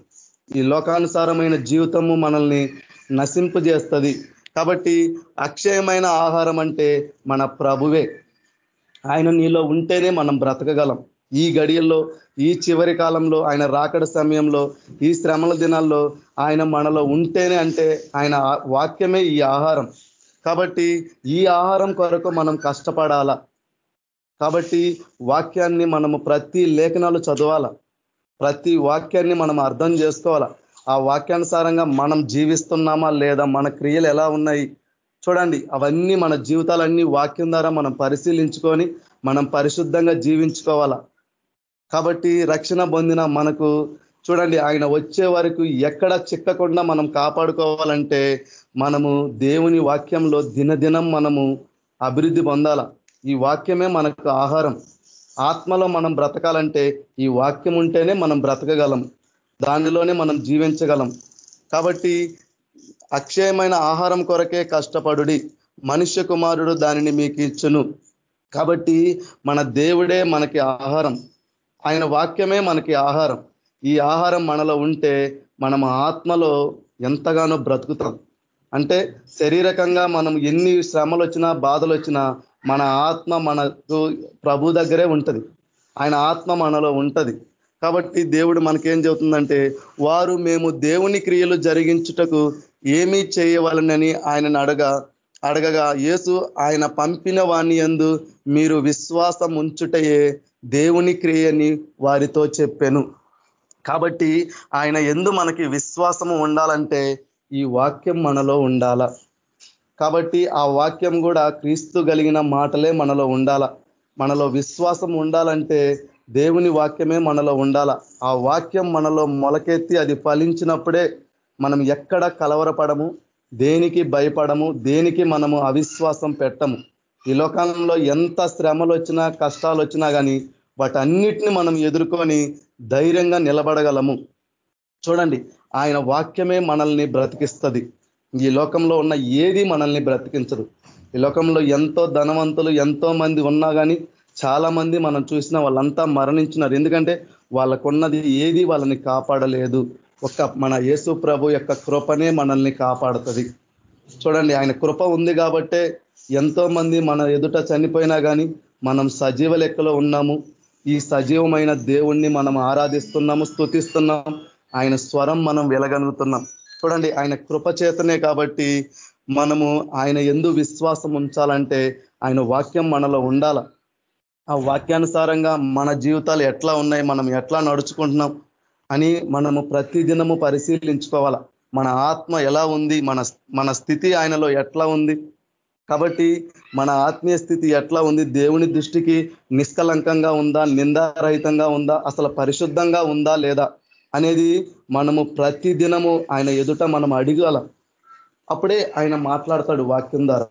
ఈ లోకానుసారమైన జీవితము మనల్ని నశింపజేస్తుంది కాబట్టి అక్షయమైన ఆహారం అంటే మన ప్రభువే. ఆయన నీలో ఉంటేనే మనం బ్రతకగలం. ఈ గడియల్లో ఈ చివరి కాలంలో ఆయన రాకడ సమయంలో ఈ శ్రమల దినాల్లో ఆయన మనలో ఉంటేనే అంటే ఆయన వాక్యమే ఈ ఆహారం. కాబట్టి ఈ ఆహారం కొరకు మనం కష్టపడాలా? కాబట్టి వాక్యాన్ని మనము ప్రతి లేఖనాలు చదవాలా? ప్రతి వాక్యాన్ని మనం అర్థం చేసుకోవాలా? ఆ వాక్యానుసారంగా మనం జీవిస్తున్నామా లేదా మన క్రియలు ఎలా ఉన్నాయి? చూడండి అవన్నీ మన జీవితాలన్నీ వాక్యం ద్వారా మనం పరిశీలించుకొని మనం పరిశుద్ధంగా జీవించుకోవాలా? కాబట్టి రక్షణ పొందిన మనకు చూడండి ఆయన వచ్చే వరకు ఎక్కడ చిక్కకుండా మనం కాపాడుకోవాలంటే మనము దేవుని వాక్యంలో దినదినం మనము అభివృద్ధి పొందాల? ఈ వాక్యమే మనకు ఆహారం. ఆత్మలో మనం బ్రతకాలంటే ఈ వాక్యం ఉంటేనే మనం బ్రతకగలం. దానిలోనే మనం జీవించగలం. కాబట్టి అక్షయమైన ఆహారం కొరకే కష్టపడుడి. మనుష్య కుమారుడు దానిని మీకు ఇచ్చును. కాబట్టి మన దేవుడే మనకి ఆహారం. ఆయన వాక్యమే మనకి ఆహారం. ఈ ఆహారం మనలో ఉంటే మనం ఆత్మలో ఎంతగానో బ్రతుకుతాం. అంటే శరీరకంగా మనం ఎన్ని శ్రమలు వచ్చినా బాధలు వచ్చినా మన ఆత్మ మనకు ప్రభు దగ్గరే ఉంటుంది. ఆయన ఆత్మ మనలో ఉంటుంది. కాబట్టి దేవుడు మనకేం చెబుతుందంటే వారు మేము దేవుని క్రియలు జరిగించుటకు ఏమీ చేయవలనని ఆయనను అడగా అడగగా యేసు ఆయన పంపిన వాణి ఎందు మీరు విశ్వాసం ఉంచుటయే దేవుని క్రియని వారితో చెప్పాను. కాబట్టి ఆయన ఎందు మనకి విశ్వాసము ఉండాలంటే ఈ వాక్యం మనలో ఉండాల. కాబట్టి ఆ వాక్యం కూడా క్రీస్తు కలిగిన మాటలే మనలో ఉండాల. మనలో విశ్వాసం ఉండాలంటే దేవుని వాక్యమే మనలో ఉండాల. ఆ వాక్యం మనలో మొలకెత్తి అది ఫలించినప్పుడే మనం ఎక్కడ కలవరపడము దేనికి భయపడము దేనికి మనము అవిశ్వాసం పెట్టము. ఈ లోకంలో ఎంత శ్రమలు వచ్చినా కష్టాలు వచ్చినా కానీ వాటన్నిటిని మనం ఎదుర్కొని ధైర్యంగా నిలబడగలము. చూడండి ఆయన వాక్యమే మనల్ని బ్రతికిస్తుంది. ఈ లోకంలో ఉన్న ఏది మనల్ని బ్రతికించదు. ఈ లోకంలో ఎంతో ధనవంతులు ఎంతో మంది ఉన్నా కానీ చాలా మంది మనం చూసిన వాళ్ళంతా మరణించినారు. ఎందుకంటే వాళ్ళకున్నది ఏది వాళ్ళని కాపాడలేదు. ఒక మన యేసు ప్రభు యొక్క కృపనే మనల్ని కాపాడుతుంది. చూడండి ఆయన కృప ఉంది కాబట్టే ఎంతో మంది మన ఎదుట చనిపోయినా కానీ మనం సజీవ లెక్కలో ఉన్నాము. ఈ సజీవమైన దేవుణ్ణి మనం ఆరాధిస్తున్నాము స్థుతిస్తున్నాం ఆయన స్వరం మనం వెలగలుగుతున్నాం చూడండి ఆయన కృపచేతనే కాబట్టి మనము ఆయన ఎందు విశ్వాసం ఉంచాలంటే ఆయన వాక్యం మనలో ఉండాల. ఆ వాక్యానుసారంగా మన జీవితాలు ఎట్లా ఉన్నాయి మనం ఎట్లా నడుచుకుంటున్నాం అని మనము ప్రతిదినము పరిశీలించుకోవాలా. మన ఆత్మ ఎలా ఉంది మన మన స్థితి ఆయనలో ఎట్లా ఉంది. కాబట్టి మన ఆత్మీయ స్థితి ఎట్లా ఉంది దేవుని దృష్టికి నిష్కలంకంగా ఉందా నిందారహితంగా ఉందా అసలు పరిశుద్ధంగా ఉందా లేదా అనేది మనము ప్రతి దినము ఆయన ఎదుట మనం అడిగాల. అప్పుడే ఆయన మాట్లాడతాడు వాక్యం ద్వారా.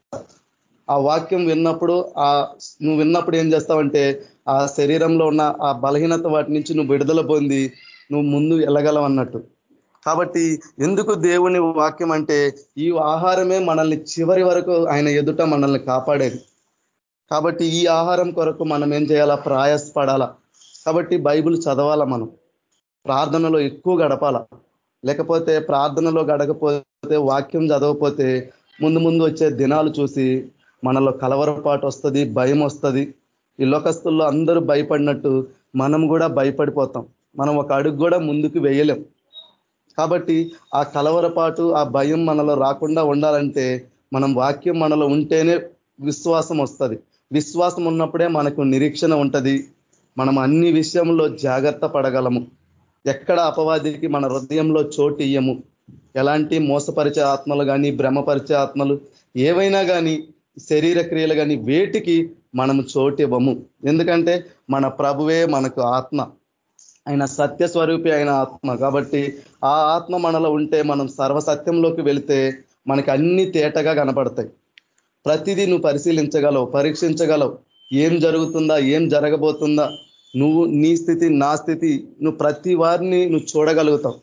ఆ వాక్యం విన్నప్పుడు ఆ నువ్వు విన్నప్పుడు ఏం చేస్తావంటే ఆ శరీరంలో ఉన్న ఆ బలహీనత వాటి నుంచి నువ్వు విడుదల పొంది నువ్వు ముందు వెళ్ళగలవు అన్నట్టు. కాబట్టి ఎందుకు దేవుని వాక్యం అంటే ఈ ఆహారమే మనల్ని చివరి వరకు ఆయన ఎదుట మనల్ని కాపాడేది. కాబట్టి ఈ ఆహారం కొరకు మనం ఏం చేయాలా? ప్రయాసపడాలా. కాబట్టి బైబిల్ చదవాలా మనం. ప్రార్థనలో ఎక్కువ గడపాల. లేకపోతే ప్రార్థనలో గడకపోతే వాక్యం చదవకపోతే ముందు ముందు వచ్చే దినాలు చూసి మనలో కలవరపాటు వస్తుంది భయం వస్తుంది. ఈ లోకస్తుల్లో అందరూ భయపడినట్టు మనం కూడా భయపడిపోతాం. మనం ఒక అడుగు కూడా ముందుకు వేయలేం. కాబట్టి ఆ కలవరపాటు ఆ భయం మనలో రాకుండా ఉండాలంటే మనం వాక్యం మనలో ఉంటేనే విశ్వాసం వస్తుంది. విశ్వాసం ఉన్నప్పుడే మనకు నిరీక్షణ ఉంటుంది. మనం అన్ని విషయంలో జాగ్రత్త పడగలము. ఎక్కడ అపవాదికి మన హృదయంలో చోటు ఇయ్యము. ఎలాంటి మోసపరిచే ఆత్మలు కానీ భ్రమపరిచే ఆత్మలు ఏవైనా కానీ శరీర క్రియలు కానీ వేటికి మనము చోటివ్వము ఎందుకంటే మన ప్రభువే మనకు ఆత్మ. ఆయన సత్య స్వరూపి అయిన ఆత్మ. కాబట్టి ఆ ఆత్మ మనలో ఉంటే మనం సర్వసత్యంలోకి వెళితే మనకి అన్ని తేటగా కనపడతాయి. ప్రతిదీ నువ్వు పరిశీలించగలవు పరీక్షించగలవు. ఏం జరుగుతుందా ఏం జరగబోతుందా నువ్వు నీ స్థితి నా స్థితి నువ్వు ప్రతి వారిని నువ్వు చూడగలుగుతావు.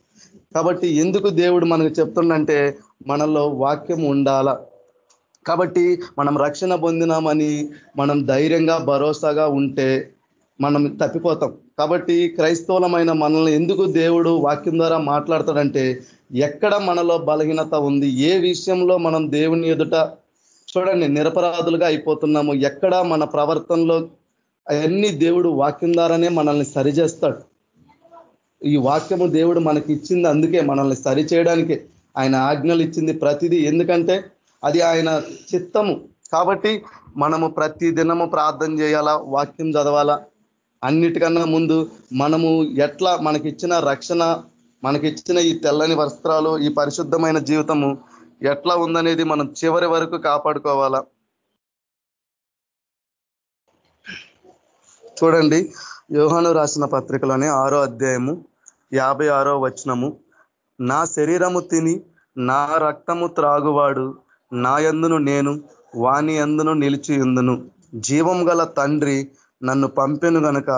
కాబట్టి ఎందుకు దేవుడు మనకు చెప్తుండంటే మనలో వాక్యం ఉండాల? కాబట్టి మనం రక్షణ పొందినామని మనం ధైర్యంగా భరోసాగా ఉంటే మనం తప్పిపోతాం. కాబట్టి క్రైస్తవులమైన మనల్ని ఎందుకు దేవుడు వాక్యం ద్వారా మాట్లాడతాడంటే ఎక్కడ మనలో బలహీనత ఉంది ఏ విషయంలో మనం దేవుని ఎదుట చూడండి నిరపరాధులుగా అయిపోతున్నాము ఎక్కడ మన ప్రవర్తనలో అవన్నీ దేవుడు వాక్యం ద్వారానే మనల్ని సరిచేస్తాడు. ఈ వాక్యము దేవుడు మనకి ఇచ్చింది అందుకే మనల్ని సరి చేయడానికే ఆయన ఆజ్ఞలు ఇచ్చింది ప్రతిదీ. ఎందుకంటే అది ఆయన చిత్తము. కాబట్టి మనము ప్రతి దినము ప్రార్థన చేయాలా? వాక్యం చదవాలా? అన్నిటికన్నా ముందు మనము ఎట్లా మనకిచ్చిన రక్షణ మనకిచ్చిన ఈ తెల్లని వస్త్రాలు ఈ పరిశుద్ధమైన జీవితము ఎట్లా ఉందనేది మనం చివరి వరకు కాపాడుకోవాలా? చూడండి యోహాను రాసిన పత్రికలోనే ఆరో అధ్యాయము యాభై ఆరో వచనము. నా శరీరము తిని నా రక్తము త్రాగువాడు. నా ఎందును నేను వాని ఎందును నిలిచి ఎందును జీవం గల తండ్రి నన్ను పంపెను గనక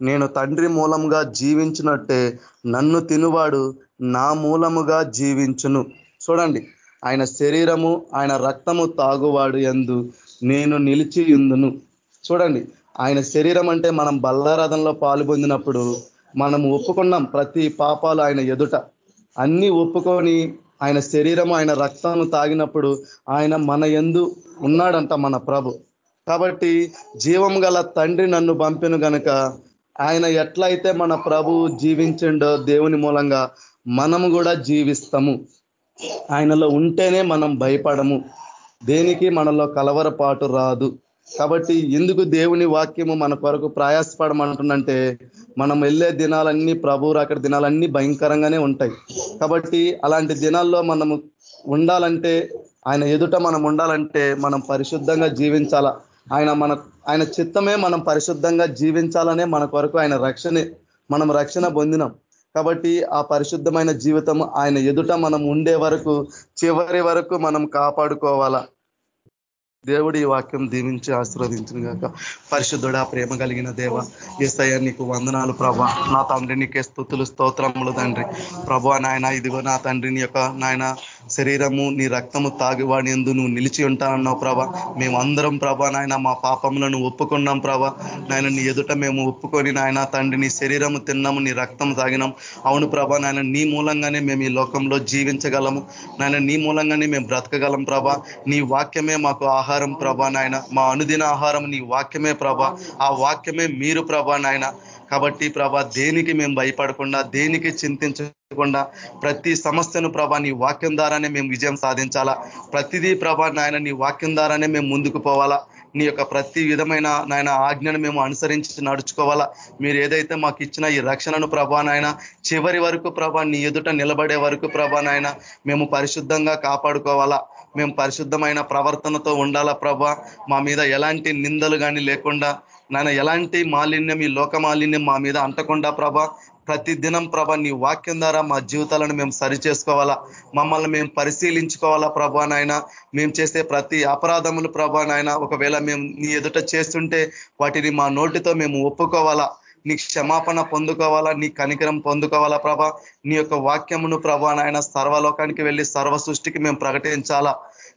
నేను తండ్రి మూలముగా జీవించినట్టే నన్ను తినువాడు నా మూలముగా జీవించును. చూడండి ఆయన శరీరము ఆయన రక్తము తాగువాడు ఎందు నేను నిలిచి ఉందును. చూడండి ఆయన శరీరం అంటే మనం బల్లారాధనలో పాల్పొందినప్పుడు మనం ఒప్పుకున్నాం ప్రతి పాపాలు ఆయన ఎదుట. అన్ని ఒప్పుకొని ఆయన శరీరం ఆయన రక్తము తాగినప్పుడు ఆయన మన ఎందు ఉన్నాడంట మన ప్రభు. కాబట్టి జీవం గల తండ్రి నన్ను పంపిను గనక ఆయన ఎట్లయితే మన ప్రభు జీవించిండో దేవుని మూలంగా మనము కూడా జీవిస్తాము. ఆయనలో ఉంటేనే మనం భయపడము. దేనికి మనలో కలవరపాటు రాదు. కాబట్టి ఎందుకు దేవుని వాక్యము మన కొరకు ప్రయాసపడమంటుందంటే మనం వెళ్ళే దినాలన్నీ ప్రభు అక్కడ దినాలన్నీ భయంకరంగానే ఉంటాయి. కాబట్టి అలాంటి దినాల్లో మనము ఉండాలంటే ఆయన ఎదుట మనం ఉండాలంటే మనం పరిశుద్ధంగా జీవించాలా? ఆయన మన ఆయన చిత్తమే మనం పరిశుద్ధంగా జీవించాలనే మన కొరకు ఆయన రక్షణే మనం రక్షణ పొందినాం. కాబట్టి ఆ పరిశుద్ధమైన జీవితం ఆయన ఎదుట మనం ఉండే వరకు చివరి వరకు మనం కాపాడుకోవాలా? దేవుడు ఈ వాక్యం దీవించి ఆశీర్వదించిన గాక. పరిశుద్ధుడా ప్రేమ కలిగిన దేవ ఏసయ్య నీకు వందనాలు ప్రభా. నా తండ్రి నీకే స్థుతులు స్తోత్రములు తండ్రి. ప్రభా నాయన ఇదిగో నా తండ్రి నీ యొక్క నాయన శరీరము నీ రక్తము తాగివాడి ఎందు నువ్వు నిలిచి ఉంటానన్నావు ప్రభా. మేము అందరం ప్రభా నాయన మా పాపములను ఒప్పుకున్నాం ప్రభా. నాయన నీ ఎదుట మేము ఒప్పుకొని నాయన తండ్రి నీ శరీరము తిన్నాము నీ రక్తం తాగినాం. అవును ప్రభా నాయన నీ మూలంగానే మేము ఈ లోకంలో జీవించగలము. నాయన నీ మూలంగానే మేము బ్రతకగలం ప్రభా. నీ వాక్యమే మాకు ఆహారం ఆహారం ప్రభా నాయన. మా అనుదిన ఆహారం నీ వాక్యమే ప్రభా. ఆ వాక్యమే మీరు ప్రభా నాయన. కాబట్టి ప్రభా దేనికి మేము భయపడకుండా దేనికి చింతించకుండా ప్రతి సమస్యను ప్రభా నీ వాక్యం ద్వారానే మేము విజయం సాధించాలా. ప్రతిదీ ప్రభా నాయన నీ వాక్యం ద్వారానే మేము ముందుకు పోవాలా. నీ యొక్క ప్రతి విధమైన నాయన ఆజ్ఞను మేము అనుసరించి నడుచుకోవాలా. మీరు ఏదైతే మాకు ఇచ్చిన ఈ రక్షణను ప్రభా నాయన చివరి వరకు ప్రభా నీ ఎదుట నిలబడే వరకు ప్రభా నాయన మేము పరిశుద్ధంగా కాపాడుకోవాలా. మేము పరిశుద్ధమైన ప్రవర్తనతో ఉండాలా ప్రభా? మా మీద ఎలాంటి నిందలు కానీ లేకుండా నాయన ఎలాంటి మాలిన్యం ఈ లోక మాలిన్యం మా మీద అంటకుండా ప్రభా ప్రతి దినం ప్రభ నీ వాక్యం ద్వారా మా జీవితాలను మేము సరి చేసుకోవాలా మమ్మల్ని మేము పరిశీలించుకోవాలా ప్రభా నాయన? మేము చేసే ప్రతి అపరాధములు ప్రభా నాయన ఒకవేళ మేము నీ ఎదుట చేస్తుంటే వాటిని మా నోటితో మేము ఒప్పుకోవాలా? నీ క్షమాపణ పొందుకోవాలా? నీ కనికరం పొందుకోవాలా ప్రభా? నీ యొక్క వాక్యమును ప్రభా నాయన సర్వలోకానికి వెళ్ళి సర్వ సృష్టికి మేము ప్రకటించాలా?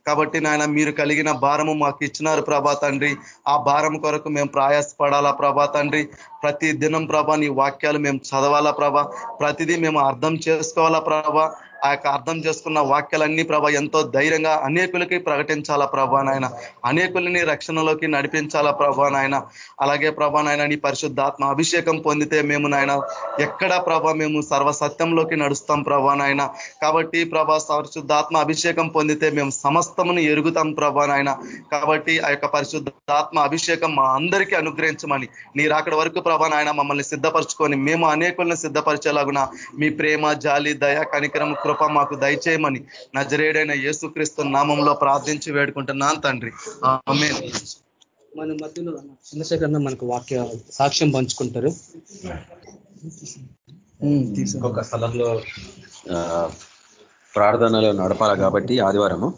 కాబట్టి నాయన మీరు కలిగిన భారము మాకు ఇచ్చినారు ప్రభా తండ్రి. ఆ భారం కొరకు మేము ప్రయాసపడాలా ప్రభా తండ్రి. ప్రతి దినం ప్రభా నీ వాక్యాలు మేము చదవాలా ప్రభా. ప్రతిదీ మేము అర్థం చేసుకోవాలా ప్రభా. ఆ యొక్క అర్థం చేసుకున్న వాక్యాలన్నీ ప్రభ ఎంతో ధైర్యంగా అనేకులకి ప్రకటించాలా ప్రభా నాయన. అనేకులని రక్షణలోకి నడిపించాలా ప్రభా నాయన. అలాగే ప్రభా నాయన నీ పరిశుద్ధాత్మ అభిషేకం పొందితే మేము నాయన ఎక్కడ ప్రభ మేము సర్వసత్యంలోకి నడుస్తాం ప్రభా నాయన. కాబట్టి ప్రభా పరిశుద్ధాత్మ అభిషేకం పొందితే మేము సమస్తమును ఎరుగుతాం ప్రభా నాయన. కాబట్టి ఆ యొక్క పరిశుద్ధాత్మ అభిషేకం మా అందరికీ అనుగ్రహించమని మీరు అక్కడి వరకు ప్రభా నాయన మమ్మల్ని సిద్ధపరచుకొని మేము అనేకులను సిద్ధపరిచేలాగున మీ ప్రేమ జాలి దయ కనికరం కృప మాకు దయచేయమని నజరేడైన యేసుక్రీస్తు నామంలో ప్రార్థించి వేడుకుంటున్నాను తండ్రి. మన మధ్యలో చంద్రశేఖర్ మనకు వాక్య సాక్ష్యం పంచుకుంటారు. ఇంకొక స్థలంలో ప్రార్థనలో నడపాలి కాబట్టి ఆదివారము.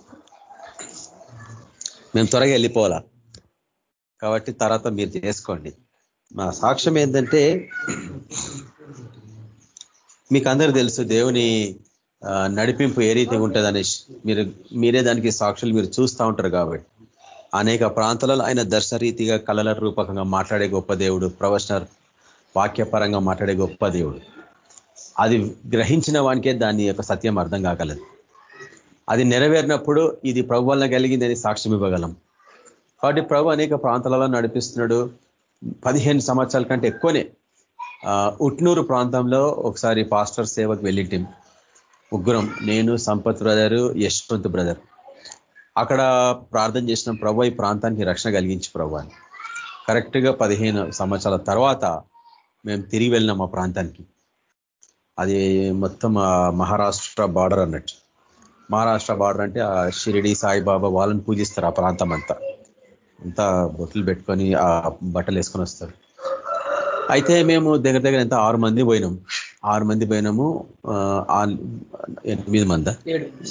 మేము త్వరగా వెళ్ళిపోవాలా? కాబట్టి తర్వాత మీరు చేసుకోండి. మా సాక్ష్యం ఏంటంటే మీకు అందరూ తెలుసు దేవుని నడిపింపు ఏ రీతిగా ఉంటుందని మీరు మీరే దానికి సాక్షులు మీరు చూస్తూ ఉంటారు కాబట్టి. అనేక ప్రాంతాలలో ఆయన దర్శరీతిగా కళల రూపకంగా మాట్లాడే గొప్ప దేవుడు ప్రొఫెషనర్ వాక్యపరంగా మాట్లాడే గొప్ప దేవుడు. అది గ్రహించిన వానికే దాని యొక్క సత్యం అర్థం కాగలదు. అది నెరవేరినప్పుడు ఇది ప్రభు వల్ల కలిగిందని సాక్ష్యం ఇవ్వగలం. కాబట్టి ప్రభు అనేక ప్రాంతాలలో నడిపిస్తున్నాడు. పదిహేను సంవత్సరాల కంటే ఎక్కువనే. ఉట్నూరు ప్రాంతంలో ఒకసారి పాస్టర్ సేవకు వెళ్ళింటిం. ముగ్గురం నేను సంపత్ బ్రదరు యశ్వంత్ బ్రదర్. అక్కడ ప్రార్థన చేసిన ప్రభు ఈ ప్రాంతానికి రక్షణ కలిగించి ప్రభు అని. కరెక్ట్గా పదిహేను సంవత్సరాల తర్వాత మేము తిరిగి వెళ్ళినాం ఆ ప్రాంతానికి. అది మొత్తం మహారాష్ట్ర బార్డర్ అన్నట్టు. మహారాష్ట్ర బార్డర్ అంటే ఆ షిరిడి సాయిబాబా వాళ్ళని పూజిస్తారు ఆ ప్రాంతం అంతా. అంతా బొట్లు పెట్టుకొని ఆ బట్టలు వేసుకొని వస్తారు. అయితే మేము దగ్గర దగ్గర ఎంత ఆరు మంది పోయినాం. ఆరు మంది పోయినాము ఎనిమిది మంద?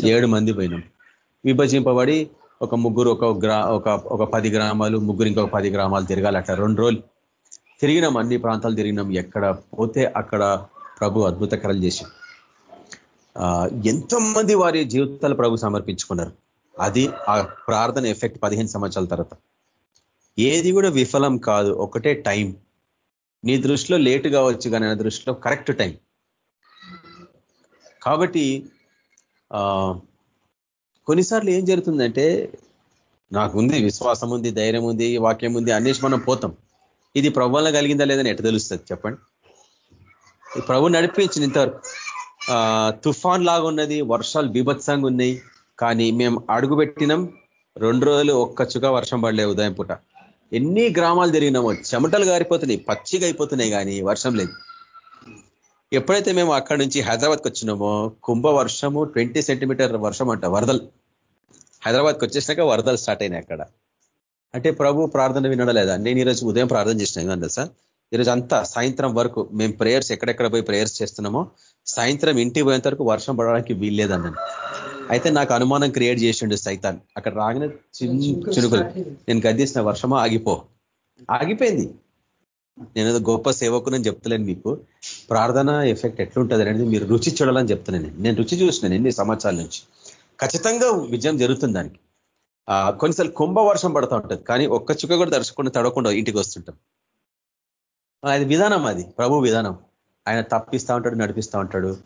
ఏడు. మంది పోయినాం విభజింపబడి ఒక ముగ్గురు ఒక గ్రా ఒక ఒక పది గ్రామాలు ముగ్గురు ఇంకొక పది గ్రామాలు తిరగాలట. రెండు రోజులు తిరిగినాం అన్ని ప్రాంతాలు తిరిగినాం. ఎక్కడ పోతే అక్కడ ప్రభు అద్భుతకరాలు చేసి. ఎంతో మంది వారి జీవితాలు ప్రభు సమర్పించుకున్నారు. అది ఆ ప్రార్థన ఎఫెక్ట్ పదిహేను సంవత్సరాల తర్వాత. ఏది కూడా విఫలం కాదు ఒకటే టైం. నీ దృష్టిలో లేటు కావచ్చు కానీ నా దృష్టిలో కరెక్ట్ టైం. కాబట్టి కొన్నిసార్లు ఏం జరుగుతుందంటే నాకు ఉంది విశ్వాసం ఉంది ధైర్యం ఉంది వాక్యం ఉంది అనేసి మనం పోతాం. ఇది ప్రభు కలిగిందా లేదని ఎట తెలుస్తుంది చెప్పండి? ప్రభు నడిపించింది ఇంతవరకు తుఫాన్ లాగా ఉన్నది వర్షాలు బీభత్సంగా ఉన్నాయి కానీ మేము అడుగు పెట్టినాం రెండు రోజులు ఒక్క చుక వర్షం పడలే ఉదయం పూట. ఎన్ని గ్రామాలు తిరిగినామో చెమటలు గారిపోతున్నాయి పచ్చిగా అయిపోతున్నాయి కానీ వర్షం లేదు. ఎప్పుడైతే మేము అక్కడి నుంచి హైదరాబాద్కి వచ్చినామో కుంభ వర్షము ట్వంటీ సెంటీమీటర్ వర్షం అంట వరదలు. హైదరాబాద్కి వచ్చేసినాక వరదలు స్టార్ట్ అయినాయి అక్కడ. అంటే ప్రభు ప్రార్థన వినడలేదా నేను ఈరోజు ఉదయం ప్రార్థన చేసిన ఏమన్నా సార్ ఈరోజు అంతా సాయంత్రం వరకు మేము ప్రేయర్స్ ఎక్కడెక్కడ పోయి ప్రేయర్స్ చేస్తున్నామో సాయంత్రం ఇంటికి పోయేంత వరకు వర్షం పడడానికి వీల్లేదన్నాను. అయితే నాకు అనుమానం క్రియేట్ చేసిండు సైతాన్. అక్కడ రాగానే చినుకులు. నేను గద్దిసిన వర్షమా? ఆగిపో. ఆగిపోయింది. నేను గొప్ప సేవకునని చెప్తలేను మీకు ప్రార్థన ఎఫెక్ట్ ఎట్లుంటుంది అనేది మీరు రుచి చూడాలని చెప్తున్నాను నేను. రుచి చూసినాను ఎన్ని సంవత్సరాల నుంచి. ఖచ్చితంగా విజయం జరుగుతుంది దానికి. కొన్నిసార్లు కుంభ వర్షం పడుతూ ఉంటుంది. కానీ ఒక్క చుక్క కూడా దర్శకుండా తడవకుండా ఇంటికి వస్తుంటాం. అది విధానం అది. ప్రభు విధానం. ఆయన తప్పిస్తూ ఉంటాడు నడిపిస్తూ ఉంటాడు.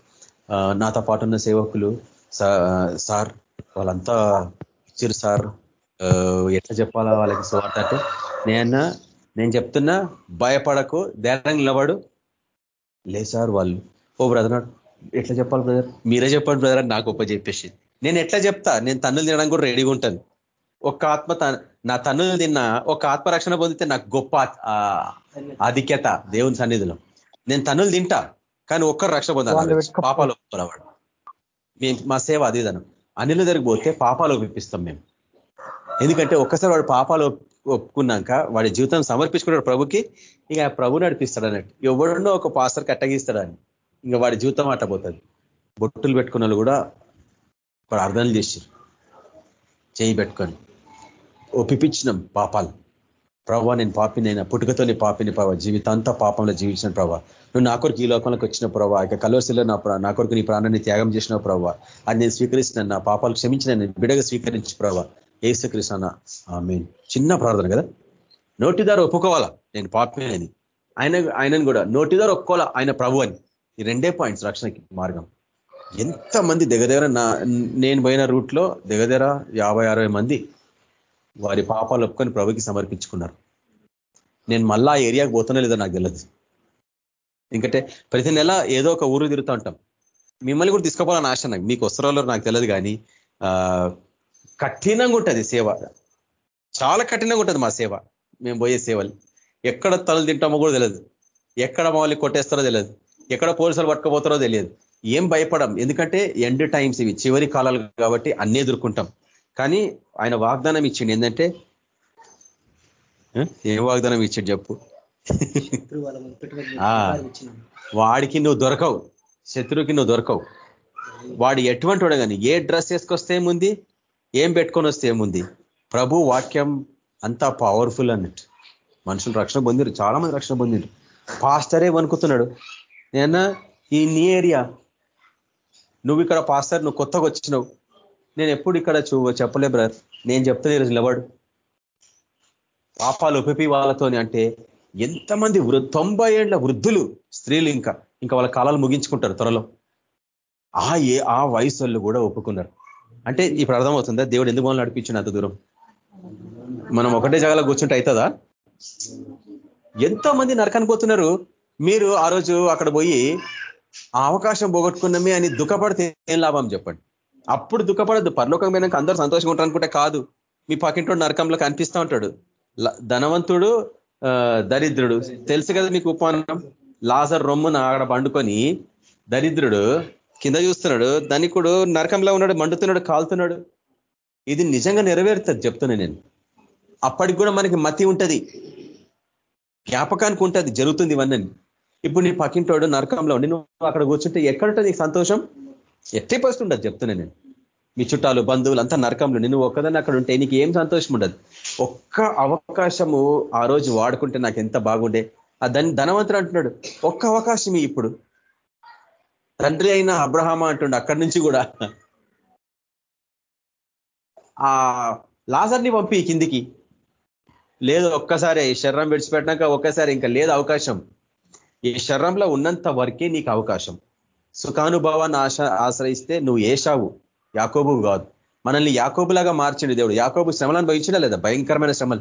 నాతో పాటు ఉన్న సేవకులు సార్ వాళ్ళంతా ఇచ్చారు సార్. ఎట్లా చెప్పాలా వాళ్ళకి స్వార్థ అంటే నేను నేను చెప్తున్నా భయపడకు ధైర్యం నిలబడు. లే సార్ వాళ్ళు ఓ బ్రదర్ ఎట్లా చెప్పాలి బ్రదర్? మీరే చెప్పండి బ్రదర్ అని నాకు చెప్పేసి నేను ఎట్లా చెప్తా? నేను తన్నులు తినడానికి కూడా రెడీగా ఉంటాను. ఒక్క ఆత్మ నా తన్నులు తిన్నా ఒక ఆత్మరక్షణ పొందితే నాకు గొప్ప ఆధిక్యత దేవుని సన్నిధిలో. నేను తన్నులు తింటా కానీ ఒక్కరు రక్షణ పొందాలి. పాపాలు ఒప్పుకోవాడు మా సేవ అదేదనం అనిల దగ్గరికి పోతే పాపాలు ఒప్పిస్తాం మేము. ఎందుకంటే ఒక్కసారి వాడు పాపాలు ఒప్పుకున్నాక వాడి జీవితం సమర్పించుకున్నాడు ప్రభుకి ఇక ప్రభు నడిపిస్తాడు అన్నట్టు ఎవడో ఒక పాస్టర్ కట్టగిస్తాడని ఇంకా వాడి జీవితం అట్టబోతుంది బొట్టులు పెట్టుకున్న కూడా ప్రార్థనలు చేసారు చేయి పెట్టుకొని. ఒప్పిపించినాం పాపాలు. ప్రభావ నేను పాపినైనా పుట్టుకతోని పాపిని ప్రభావ జీవితాంతా పాపంలో జీవించిన ప్రభావ నువ్వు నా కొరకు ఈ లోకంలోకి వచ్చిన ప్రభావ ఇక కలోసిలో నా నా కొరకు నీ ప్రాణాన్ని త్యాగం చేసిన ప్రభావ అది నేను స్వీకరిస్తున్నాను నా పాపాలు క్షమించిన నేను బిడగా స్వీకరించి ప్రభావ ఏసుకృష్ణ ఆమె చిన్న ప్రార్థన కదా? నోటిదారు ఒప్పుకోవాలా? నేను పాపినని ఆయన ఆయనను కూడా. నోటిదారు ఒప్పుకోవాలా? ఆయన ప్రభు అని. ఈ రెండే పాయింట్స్ రక్షణకి మార్గం. ఎంతమంది దగ్గర నా నేను పోయిన రూట్లో దగ్గర యాభై అరవై మంది వారి పాపాలు ఒప్పుకొని ప్రభుకి సమర్పించుకున్నారు. నేను మళ్ళా ఆ ఏరియాకి పోతున్నా లేదో నాకు తెలియదు ఎందుకంటే ప్రతి నెల ఏదో ఒక ఊరు తిరుగుతూ ఉంటాం. మిమ్మల్ని కూడా తీసుకోవాలని ఆశ నాకు. మీకు వస్త్రాలు నాకు తెలియదు కానీ కఠినంగా ఉంటుంది సేవ. చాలా కఠినంగా ఉంటుంది మా సేవ. మేము పోయే సేవలు. ఎక్కడ తలలు తింటామో కూడా తెలియదు ఎక్కడ మమ్మల్ని కొట్టేస్తారో తెలియదు ఎక్కడ పోలీసులు పట్టుకపోతారో తెలియదు. ఏం భయపడం. ఎందుకంటే ఎండ్ టైమ్స్ ఇవి. చివరి కాలాలు కాబట్టి అన్నీ ఎదుర్కొంటాం. కానీ ఆయన వాగ్దానం ఇచ్చిండు. ఏంటంటే ఏం వాగ్దానం ఇచ్చిండు చెప్పు? వాడికి నువ్వు దొరకవు. శత్రువుకి నువ్వు దొరకవు. వాడు ఎటువంటి వాడు కానీ ఏ డ్రెస్ వేసుకొస్తే ఏముంది? ఏం పెట్టుకొని వస్తే ఏముంది? ప్రభు వాక్యం అంతా పవర్ఫుల్ అన్నట్టు. మనుషులు రక్షణ పొందిరు చాలా మంది రక్షణ పొందిరు పాస్టరే వణుకుతున్నాడు. నేను? ఈ నీ ఏరియా. నువ్వు ఇక్కడ పాస్టర్ నువ్వు కొత్తగా వచ్చినావు. నేను ఎప్పుడు ఇక్కడ చూ చెప్పలే బ్రదర్ నేను చెప్తే ఈరోజు నిలబడు. పాపాలు ఉపపి వాళ్ళతోని అంటే ఎంతమంది తొంభై ఏళ్ళ వృద్ధులు స్త్రీలు ఇంకా. ఇంకా వాళ్ళ కాలాలు ముగించుకుంటారు త్వరలో. ఆ ఏ ఆ వయసు కూడా ఒప్పుకున్నారు. అంటే ఇప్పుడు అర్థమవుతుందా? దేవుడు ఎందుకు మనం నడిపించిన అంత దూరం? మనం ఒకటే జగలో కూర్చుంటే అవుతుందా ఎంతో మంది నరకానికి పోతున్నారు. మీరు ఆ రోజు అక్కడ పోయి ఆ అవకాశం పోగొట్టుకున్నామే అని దుఃఖపడితే ఏం లాభం చెప్పండి? అప్పుడు దుఃఖపడద్దు. పరలోకం పోయినాక అందరూ సంతోషంగా ఉంటారు అనుకుంటే కాదు. మీ పక్కింటోడు నరకంలో కనిపిస్తూ ఉంటాడు. ధనవంతుడు దరిద్రుడు. తెలుసు కదా మీకు ఉపానం లాజర్ రొమ్మున ఆడ పండుకొని దరిద్రుడు కింద చూస్తున్నాడు. ధనికుడు నరకంలో ఉన్నాడు మండుతున్నాడు కాలుతున్నాడు. ఇది నిజంగా నెరవేరుతుంది చెప్తున్నా నేను. అప్పటికి కూడా మనకి మతి ఉంటది. జ్ఞాపకానికి ఉంటుంది. జరుగుతుంది ఇవన్నీ. ఇప్పుడు నీ పక్కింటోడు నరకంలో ఉండి నువ్వు అక్కడ కూర్చుంటే ఎక్కడుంటుంది నీకు సంతోషం? ఎట్టే పరిస్థితి ఉండదు చెప్తున్నా నేను. మీ చుట్టాలు బంధువులు అంతా నరకంలో. నేను ఒక్కదాన్ని అక్కడ ఉంటే నీకు ఏం సంతోషం ఉండదు. ఒక్క అవకాశము ఆ రోజు వాడుకుంటే నాకు ఎంత బాగుండే. ఆ దాన్ని ధనవంతుడు అంటున్నాడు ఒక్క అవకాశం ఇప్పుడు. తండ్రి అయిన అబ్రహామ అంటుండే అక్కడి నుంచి కూడా. ఆ లాజర్ని పంపి కిందికి. లేదు ఒక్కసారి శరీరం విడిచిపెట్టినాక ఒక్కసారి ఇంకా లేదు అవకాశం. ఈ శరీరంలో ఉన్నంత వరకే నీకు అవకాశం. సుఖానుభవాన్ని ఆశ ఆశ్రయిస్తే నువ్వు ఏషావు యాకోబు కాదు. మనల్ని యాకోబులాగా మార్చిండు దేవుడు. యాకోబు శ్రమలను అనుభవించినా లేదా? భయంకరమైన శ్రమలు.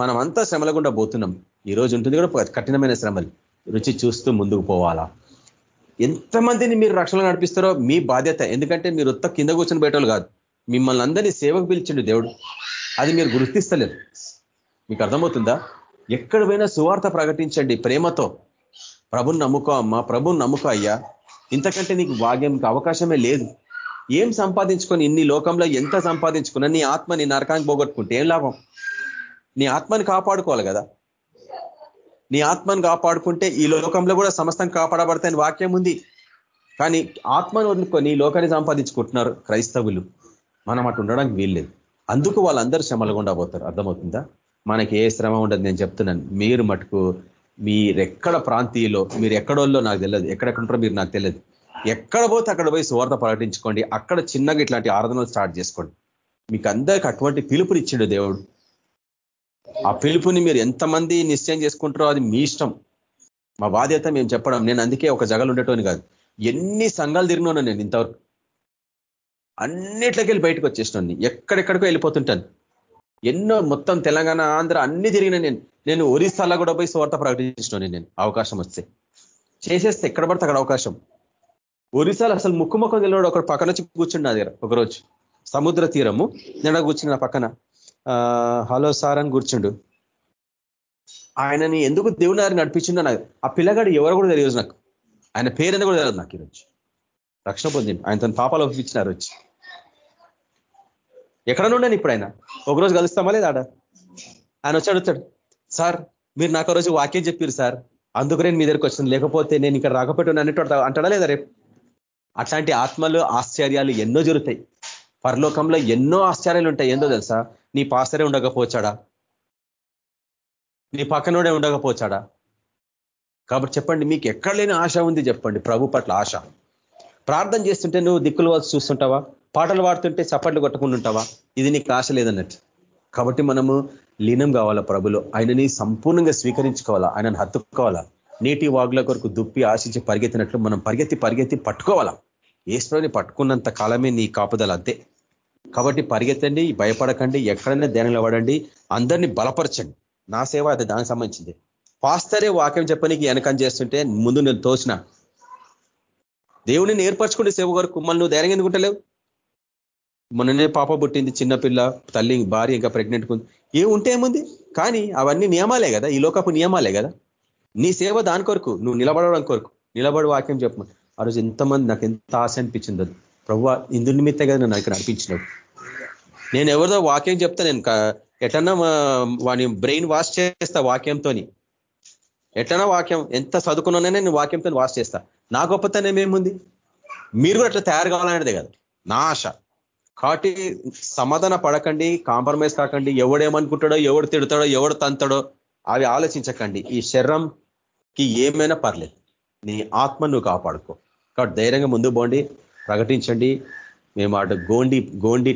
మనం అంతా శ్రమల గుండా పోతున్నాం. ఈ రోజు ఉంటుంది కూడా కఠినమైన శ్రమలు. రుచి చూస్తూ ముందుకు పోవాలా? ఎంతమందిని మీరు రక్షణ నడిపిస్తారో మీ బాధ్యత. ఎందుకంటే మీరు ఉత్త కింద కూర్చొని బయటలు కాదు. మిమ్మల్ని అందరినీ సేవకు పిలిచిండు దేవుడు. అది మీరు గుర్తిస్తలేదు మీకు అర్థమవుతుందా? ఎక్కడ పోయినా సువార్త ప్రకటించండి ప్రేమతో. ప్రభుని నమ్ముకో అమ్మా ప్రభుని నమ్ముకో అయ్యా. ఇంతకంటే నీకు భాగ్యం అవకాశమే లేదు. ఏం సంపాదించుకొని ఇన్ని లోకంలో ఎంత సంపాదించుకున్నా నీ ఆత్మ నీ నరకానికి పోగొట్టుకుంటే ఏం లాభం? నీ ఆత్మని కాపాడుకోవాలి కదా. నీ ఆత్మను కాపాడుకుంటే ఈ లోకంలో కూడా సమస్తం కాపాడబడతాయని వాక్యం ఉంది. కానీ ఆత్మను వదులుకొని లోకాన్ని సంపాదించుకుంటున్నారు క్రైస్తవులు. మనం అటు ఉండడానికి వీల్లేదు. అందుకు వాళ్ళందరూ శ్రమలు గుండా పోతారు. అర్థమవుతుందా? మనకి ఏ శ్రమ ఉండదు నేను చెప్తున్నాను. మీరు మటుకు మీరెక్కడ ప్రాంతీయలో మీరు ఎక్కడోళ్ళో నాకు తెలియదు ఎక్కడెక్కడుంటారో మీరు నాకు తెలియదు ఎక్కడ పోతే అక్కడ పోయి సువార్త ప్రకటించుకోండి. అక్కడ చిన్నగా ఇట్లాంటి ఆరాధనలు స్టార్ట్ చేసుకోండి. మీకు అందరికి అటువంటి పిలుపునిచ్చిండు దేవుడు. ఆ పిలుపుని మీరు ఎంతమంది నిశ్చయం చేసుకుంటారో అది మీ ఇష్టం. మా బాధ్యత మేము చెప్పడం. నేను అందుకే ఒక జగలు ఉండేటోని కాదు. ఎన్ని సంఘాలు తిరిగినాను నేను ఇంతవరకు. అన్నిట్లకి వెళ్ళి బయటకు వచ్చేసినాను ఎక్కడెక్కడికో వెళ్ళిపోతుంటాను. ఎన్నో మొత్తం తెలంగాణ ఆంధ్ర అన్ని తిరిగిన నేను. నేను ఒరిస్సాలో కూడా పోయి స్వార్థ ప్రకటించినాను నేను అవకాశం వస్తే. చేసేస్తే ఎక్కడ పడితే అక్కడ అవకాశం. ఒరిస్సాలో అసలు ముక్కు ముఖం తెలియడు ఒకడు పక్కన వచ్చి కూర్చుండు నా దగ్గర ఒకరోజు. సముద్ర తీరము. నేను కూర్చున్న పక్కన. హలో సార్ అని కూర్చుండు. ఆయనని ఎందుకు దేవుని నడిపించిండో నాకు ఆ పిల్లగాడు ఎవరు కూడా తెలియదు నాకు. ఆయన పేరు కూడా తెలియదు నాకు ఈరోజు. రక్షణ పొందిండు. ఆయన తన పాపాలు ఒప్పించినారు వచ్చి ఎక్కడ నుండని ఇప్పుడు ఆయన? ఒకరోజు కలుస్తామా లేదా ఆడ? ఆయన వచ్చాడు వచ్చాడు. సార్ మీరు నాకు రోజు వాక్యం చెప్పారు సార్. అందుకు నేను మీ దగ్గరికి వచ్చింది లేకపోతే నేను ఇక్కడ రాకపోతే అన్నట్టు అంటాడా లేదా రేపు? అట్లాంటి ఆత్మలు ఆశ్చర్యాలు ఎన్నో జరుగుతాయి. పరలోకంలో ఎన్నో ఆశ్చర్యాలు ఉంటాయి. ఏందో తెలుసా? నీ పాసరే ఉండకపోచాడా నీ పక్కనోడే ఉండకపోచాడా కాబట్టి చెప్పండి మీకు ఎక్కడ లేని ఆశ ఉంది చెప్పండి ప్రభు పట్ల ఆశ. ప్రార్థన చేస్తుంటే నువ్వు దిక్కులు వాళ్ళు చూస్తుంటావా? పాటలు పాడుతుంటే చప్పట్లు కొట్టకుండా ఉంటావా ఇది నీకు ఆశ లేదన్నట్టు. కాబట్టి మనము లీనం కావాలా ప్రభులు? ఆయనని సంపూర్ణంగా స్వీకరించుకోవాలా? ఆయనను హత్తుకోవాలా? నీటి వాగుల కొరకు దుప్పి ఆశించి పరిగెత్తినట్లు మనం పరిగెత్తి పరిగెత్తి పట్టుకోవాలా? ఈశ్వరుని పట్టుకున్నంత కాలమే నీ కాపుదల అంతే. కాబట్టి పరిగెత్తండి భయపడకండి ఎక్కడైనా ధ్యానంలో పడండి అందరినీ బలపరచండి. నా సేవ అది దానికి సంబంధించింది. పాస్తరే వాక్యం చెప్పనికి వెనకం చేస్తుంటే ముందు నేను తోచిన దేవుని నేర్పరచుకుంటే సేవ వరకు మళ్ళీ నువ్వు ధైర్యం ఎందుకుంటలేవు మొన్ననే పాప పుట్టింది చిన్నపిల్ల తల్లి భార్య ఇంకా ప్రెగ్నెంట్ ఉంది. ఏ ఉంటే ఏముంది? కానీ అవన్నీ నియమాలే కదా ఈ లోకపు నియమాలే కదా. నీ సేవ దాని కొరకు నువ్వు నిలబడడం కొరకు. నిలబడి వాక్యం చెప్పమని. ఆ రోజు ఎంతమంది నాకు ఎంత ఆశ అనిపించింది అది ప్రభు ఇందు నిమిత్తే కదా నాకు ఇక్కడ అనిపించినాడు నేను ఎవరిదో వాక్యం చెప్తా నేను ఎటన్నా వాని బ్రెయిన్ వాష్ చేస్తా వాక్యంతోని. ఎట్లన్నా వాక్యం ఎంత చదువుకున్నానే నేను వాక్యంతో వాష్ చేస్తా. నా గొప్పతనం ఏముంది? మీరు కూడా అట్లా తయారు కావాలనేదే కదా. నా ఆశ. కాబట్టి సమాధాన పడకండి కాంప్రమైజ్ కాకండి. ఎవడేమనుకుంటాడో ఎవడు తిడతాడో ఎవడు తంతాడో అవి ఆలోచించకండి. ఈ శరీరంకి ఏమైనా పర్లేదు. నీ ఆత్మ నువ్వు కాపాడుకో. కాబట్టి ధైర్యంగా ముందు పోండి ప్రకటించండి. మేము అటు గోండి గోండి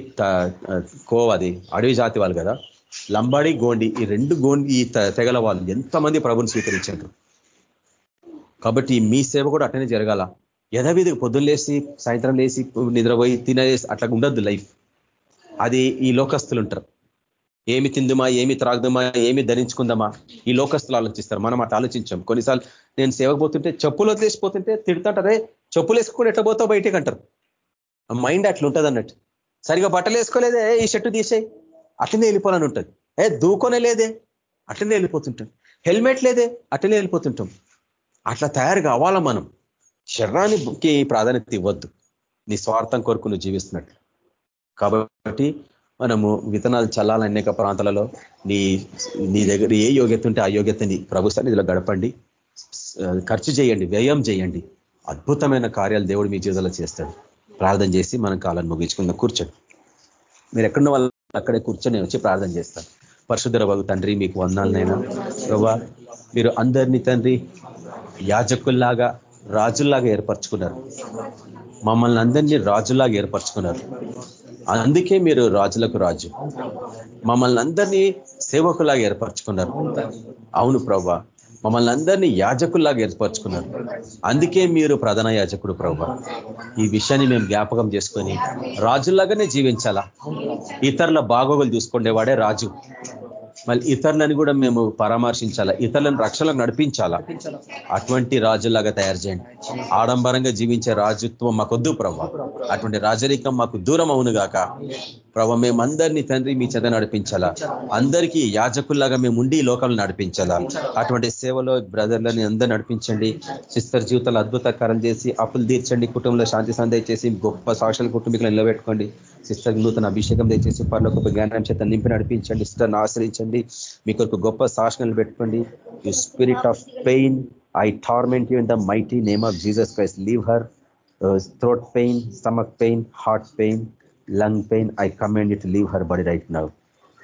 కోవది అడవి జాతి వాళ్ళు కదా. లంబాడి గోండి ఈ రెండు గోండి ఈ తెగల వాళ్ళు ఎంతమంది ప్రభుని స్వీకరించారు? కాబట్టి మీ సేవ కూడా అట్టనే జరగాల. యథావిధిగా పొద్దున్న లేసి సాయంత్రం లేసి నిద్రపోయి తినేసి అట్లా ఉండద్దు లైఫ్. అది ఈ లోకస్తులు ఉంటారు. ఏమి తిందుమా ఏమి త్రాగుదామా ఏమి ధరించుకుందామా ఈ లోకస్తులు ఆలోచిస్తారు. మనం అట్లా ఆలోచించాం. కొన్నిసార్లు నేను సేవకు పోతుంటే చెప్పులు వదిలేసిపోతుంటే తిడుతుంటారే చెప్పులు వేసుకుని ఎట్లా పోతావు బయటికి అంటారు. మైండ్ అట్లా ఉంటుంది అన్నట్టు. సరిగా బట్టలు వేసుకోలేదే ఈ షర్టు తీసేయి. అట్లనే వెళ్ళిపోవాలని ఉంటుంది. ఏ దూకొనే లేదే అట్లనే వెళ్ళిపోతుంటాం. హెల్మెట్ లేదే అట్లనే వెళ్ళిపోతుంటాం. అట్లా తయారు కావాలా మనం. శరీరానికి ప్రాధాన్యత ఇవ్వద్దు. నీ స్వార్థం కొరకు నువ్వు జీవిస్తున్నట్లు కాబట్టి మనము విత్తనాలు చల్లాలని అనేక ప్రాంతాలలో నీ నీ దగ్గర ఏ యోగ్యత ఉంటే ఆ యోగ్యతని ప్రభు సన్నిధిలో గడపండి. ఖర్చు చేయండి వ్యయం చేయండి. అద్భుతమైన కార్యాలు దేవుడు మీ జీవితంలో చేస్తాడు. ప్రార్థన చేసి మనం కాలాన్ని ముగించుకుందాం. కూర్చోండి. మీరు ఎక్కడున్న వాళ్ళు అక్కడే కూర్చొని వచ్చి ప్రార్థన చేస్తారు పరశుధర బాబు తండ్రి మీకు వందాలనైనా ప్రభా మీరు అందరినీ తండ్రి యాజకుల్లాగా రాజుల్లాగా ఏర్పరచుకున్నారు. మమ్మల్ని అందరినీ రాజులాగా ఏర్పరచుకున్నారు. అందుకే మీరు రాజులకు రాజు. మమ్మల్ని అందరినీ సేవకులాగా ఏర్పరచుకున్నారు. అవును ప్రభా మమ్మల్ని అందరినీ యాజకుల్లాగా ఏర్పరచుకున్నారు. అందుకే మీరు ప్రధాన యాజకుడు ప్రభా ఈ విషయాన్ని మేము జ్ఞాపకం చేసుకొని రాజుల్లాగానే జీవించాలా? ఇతరుల బాగోగులు చూసుకునేవాడే రాజు. మళ్ళీ ఇతరులను కూడా మేము పరామర్శించాలా? ఇతరులను రక్షణ నడిపించాలా? అటువంటి రాజులాగా తయారు చేయండి. ఆడంబరంగా జీవించే రాజుత్వం మాకొద్దు ప్రభ అటువంటి రాజరికం మాకు దూరం అవును గాక. ప్రభ మేమందరినీ తండ్రి మీ చెంత నడిపించాలా? అందరికీ యాజకుల్లాగా మేము ఉండి లోకల్ని లోకంలో నడిపించాలా? అటువంటి సేవలో బ్రదర్లని అందరూ నడిపించండి. సిస్టర్ జీవితాలు అద్భుత చేసి అప్పులు తీర్చండి. కుటుంబంలో శాంతి సందేహ చేసి గొప్ప సాక్షుల కుటుంబీకులు నిలబెట్టుకోండి. సిస్టర్ నూతన అభిషేకం దయచేసి పనులు జ్ఞానం చేత నింపి నడిపించండి. సిస్టర్ని ఆశ్రయించండి. మీ కొరకు గొప్ప సాక్షణలు పెట్టుకోండి. You spirit of pain I torment you in the mighty name of Jesus Christ leave her throat pain stomach pain heart pain lung pain I command it leave her body right now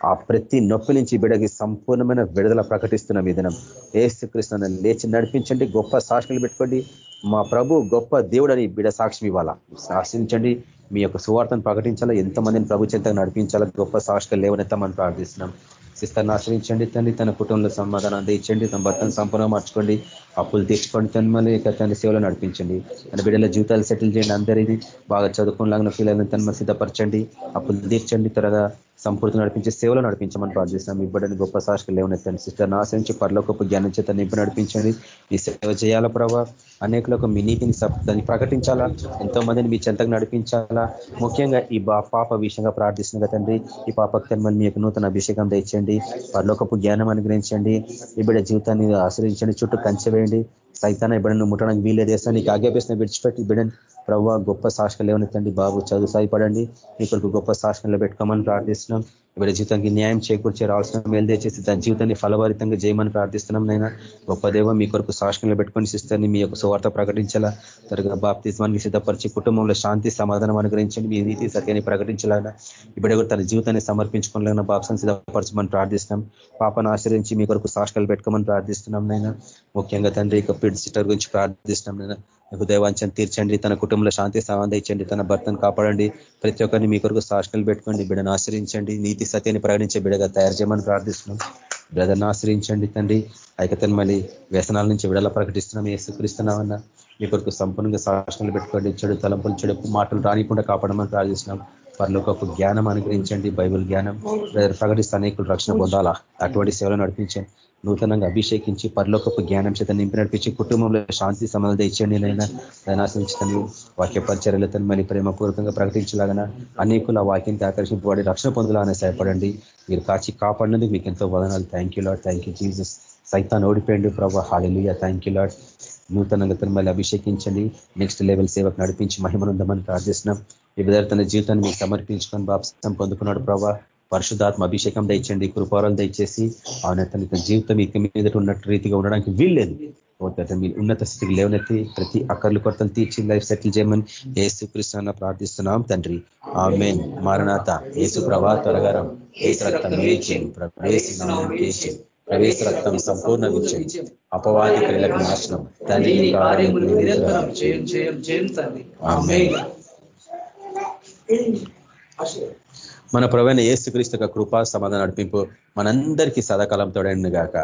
ఆ ప్రతి నొప్పి నుంచి బిడకి సంపూర్ణమైన విడుదల ప్రకటిస్తున్న విధానం ఏసుకృష్ణ లేచి నడిపించండి గొప్ప సాక్షులు పెట్టుకోండి. మా ప్రభు గొప్ప దేవుడని బిడ సాక్ష్యం ఇవ్వాలా? శాసించండి మీ యొక్క సువార్తను ప్రకటించాలా? ఎంతమందిని ప్రభు చెంతగా నడిపించాలా? గొప్ప సాక్షులు లేవనెత్తామని ప్రార్థిస్తున్నాం. సిస్టర్ని ఆశ్రయించండి తండ్రి తన కుటుంబంలో సమాధానం అందించండి తన భర్తను సంపూర్ణ మార్చుకోండి. అప్పులు తెచ్చుకోండి తన మళ్ళీ తన సేవలో నడిపించండి. తన బిడ్డల జీవితాలు సెటిల్ చేయండి అందరిది బాగా చదువుకునేలాగిన పిల్లలను తన సిద్ధపరచండి. అప్పులు తీర్చండి త్వరగా సంపూర్తి నడిపించే సేవలో నడిపించమని ప్రార్థిస్తున్నాం ఇవ్వడానికి గొప్ప సాక్షులు లేవనెత్తండి. సిస్టర్ ఆశ్రయించి పరలోకపు జ్ఞానం చేత నింపి నడిపించండి. ఈ సేవ చేయాల ప్రభావ అనేకులకు మీ నీతిని దాన్ని ప్రకటించాలా? ఎంతో మందిని మీ చెంతకు నడిపించాలా? ముఖ్యంగా ఈ పాప విషయంగా ప్రార్థిస్తున్న తండ్రి ఈ పాపకు తన్మని మీ యొక్క నూతన అభిషేకం తెచ్చండి పరలోకపు జ్ఞానం అనుగ్రహించండి. ఈ జీవితాన్ని ఆశ్రయించండి. చుట్టూ కంచె వేయండి. సైతాన బిడ్డను ముట్టడానికి వీలేదు చేస్తాను నీకు ఆజ్ఞాపిస్తున్న విడిచిపెట్టి బిడ్డని ప్రవ్వ గొప్ప సాక్షలు లేవనెత్తండి బాబు చదువు సాయపడండి మీ కొరకు గొప్ప సాక్షణలో పెట్టుకోమని ప్రార్థిస్తున్నాం. ఇప్పుడు జీవితానికి న్యాయం చేకూర్చే రావాల్సిన మేలు తెచ్చేసి తన జీవితాన్ని ఫలభరితంగా చేయమని ప్రార్థిస్తున్నాం నైనా గొప్ప దేవ మీ కొరకు సాక్షణలో పెట్టుకొని సిస్తాన్ని మీ యొక్క సువార్త ప్రకటించాలా? త్వరగా బాప్తిస్మానికి సిద్ధపరిచి కుటుంబంలో శాంతి సమాధానం అనుగ్రహించండి. మీ నీతి సత్యాన్ని ప్రకటించాలన్నా ఇప్పుడు తన జీవితాన్ని సమర్పించుకోలేన బాప్సం సిద్ధపరచమని ప్రార్థిస్తున్నాం. పాపను ఆశ్రయించి మీ కొరకు సాక్షణలు పెట్టుకోమని ప్రార్థిస్తున్నాం నైనా ముఖ్యంగా తండ్రి ఇక పిడ్ సిస్టర్ గురించి ప్రార్థిస్తున్నాం నైనా హృదయవాంఛను తీర్చండి తన కుటుంబంలో శాంతి సమాధి ఇచ్చండి తన భర్తను కాపాడండి. ప్రతి ఒక్కరిని మీ కొరకు సాక్షణలు పెట్టుకోండి బిడ్డను ఆశ్రయించండి. నీతి సత్యాన్ని ప్రకటించే బిడగా తయారు చేయమని ప్రార్థిస్తున్నాం. బ్రదర్ని ఆశ్రయించండి తండ్రి. ఐకతను మళ్ళీ వ్యసనాల నుంచి విడల ప్రకటిస్తున్నాం. ఏసుకరిస్తున్నామన్నా మీ కొరకు సంపూర్ణంగా సాక్షణలు పెట్టుకోండి. చెడు తలంపులు చెడు మాటలు రానికుండా కాపాడమని ప్రార్థిస్తున్నాం. పరలోకపు జ్ఞానం అనుగ్రహించండి బైబిల్ జ్ఞానం. ప్రకటిస్తే అనేకులు రక్షణ పొందాలా? అటువంటి సేవలు నడిపించండి నూతనంగా అభిషేకించి పరలోకపు జ్ఞానం చేత నింపి నడిపించి కుటుంబంలో శాంతి సమాధానం ఇచ్చండి నైనా దాన్ని ఆశ్రయించండి వాక్య పరిచర్యలతో మళ్ళీ ప్రేమపూర్వకంగా ప్రకటించలాగన అనేకులు ఆ వాక్యానికి ఆకర్షింపబడి రక్షణ పొందాలని సహాయపడండి. మీరు కాచి కాపాడినందుకు మీకు ఎంతో వదనాలు. Thank you Lord thank you Jesus సైతాన్ ఓడిపోయండి ప్రభా. హాలిలుయ థ్యాంక్ యూ లాడ్ నూతనంగా తను మళ్ళీ అభిషేకించండి. నెక్స్ట్ లెవెల్ సేవకు నడిపించి మహిమనుందమని ప్రార్థిస్తున్నాం. ఈ తన జీవితాన్ని మీకు సమర్పించుకొని బాప్సం పొందుకున్నాడు ప్రభా. పరిశుధాత్మ అభిషేకం దయచండి కృపారాలు దయచేసి ఆయన తన జీవితం ఇక మీద ఉన్నట్టు రీతిగా ఉండడానికి వీల్లేదు. మీ ఉన్నత స్థితికి లేవనెత్తి ప్రతి అక్కర్లు కొరతలు తీర్చి లైఫ్ సెటిల్ చేయమని ఏసు కృష్ణ ప్రార్థిస్తున్నాం తండ్రి. ఆ మారణాత. ఏసు ప్రభా త్వరగారం రక్తం ప్రవేశ రక్తం సంపూర్ణ విజయం అపవాది క్రియలకు నాశనం. తండ్రి మన ప్రవైన ఏసుక్రీస్తు యొక్క కృపా సమాధానం నడిపింపు మనందరికీ సదాకాలం తోడండి గాక.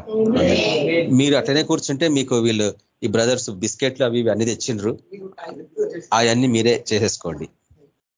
మీరు అట్లనే కూర్చుంటే మీకు వీళ్ళు ఈ బ్రదర్స్ బిస్కెట్లు అవి అన్ని తెచ్చిండ్రు. అవన్నీ మీరే చేసేసుకోండి.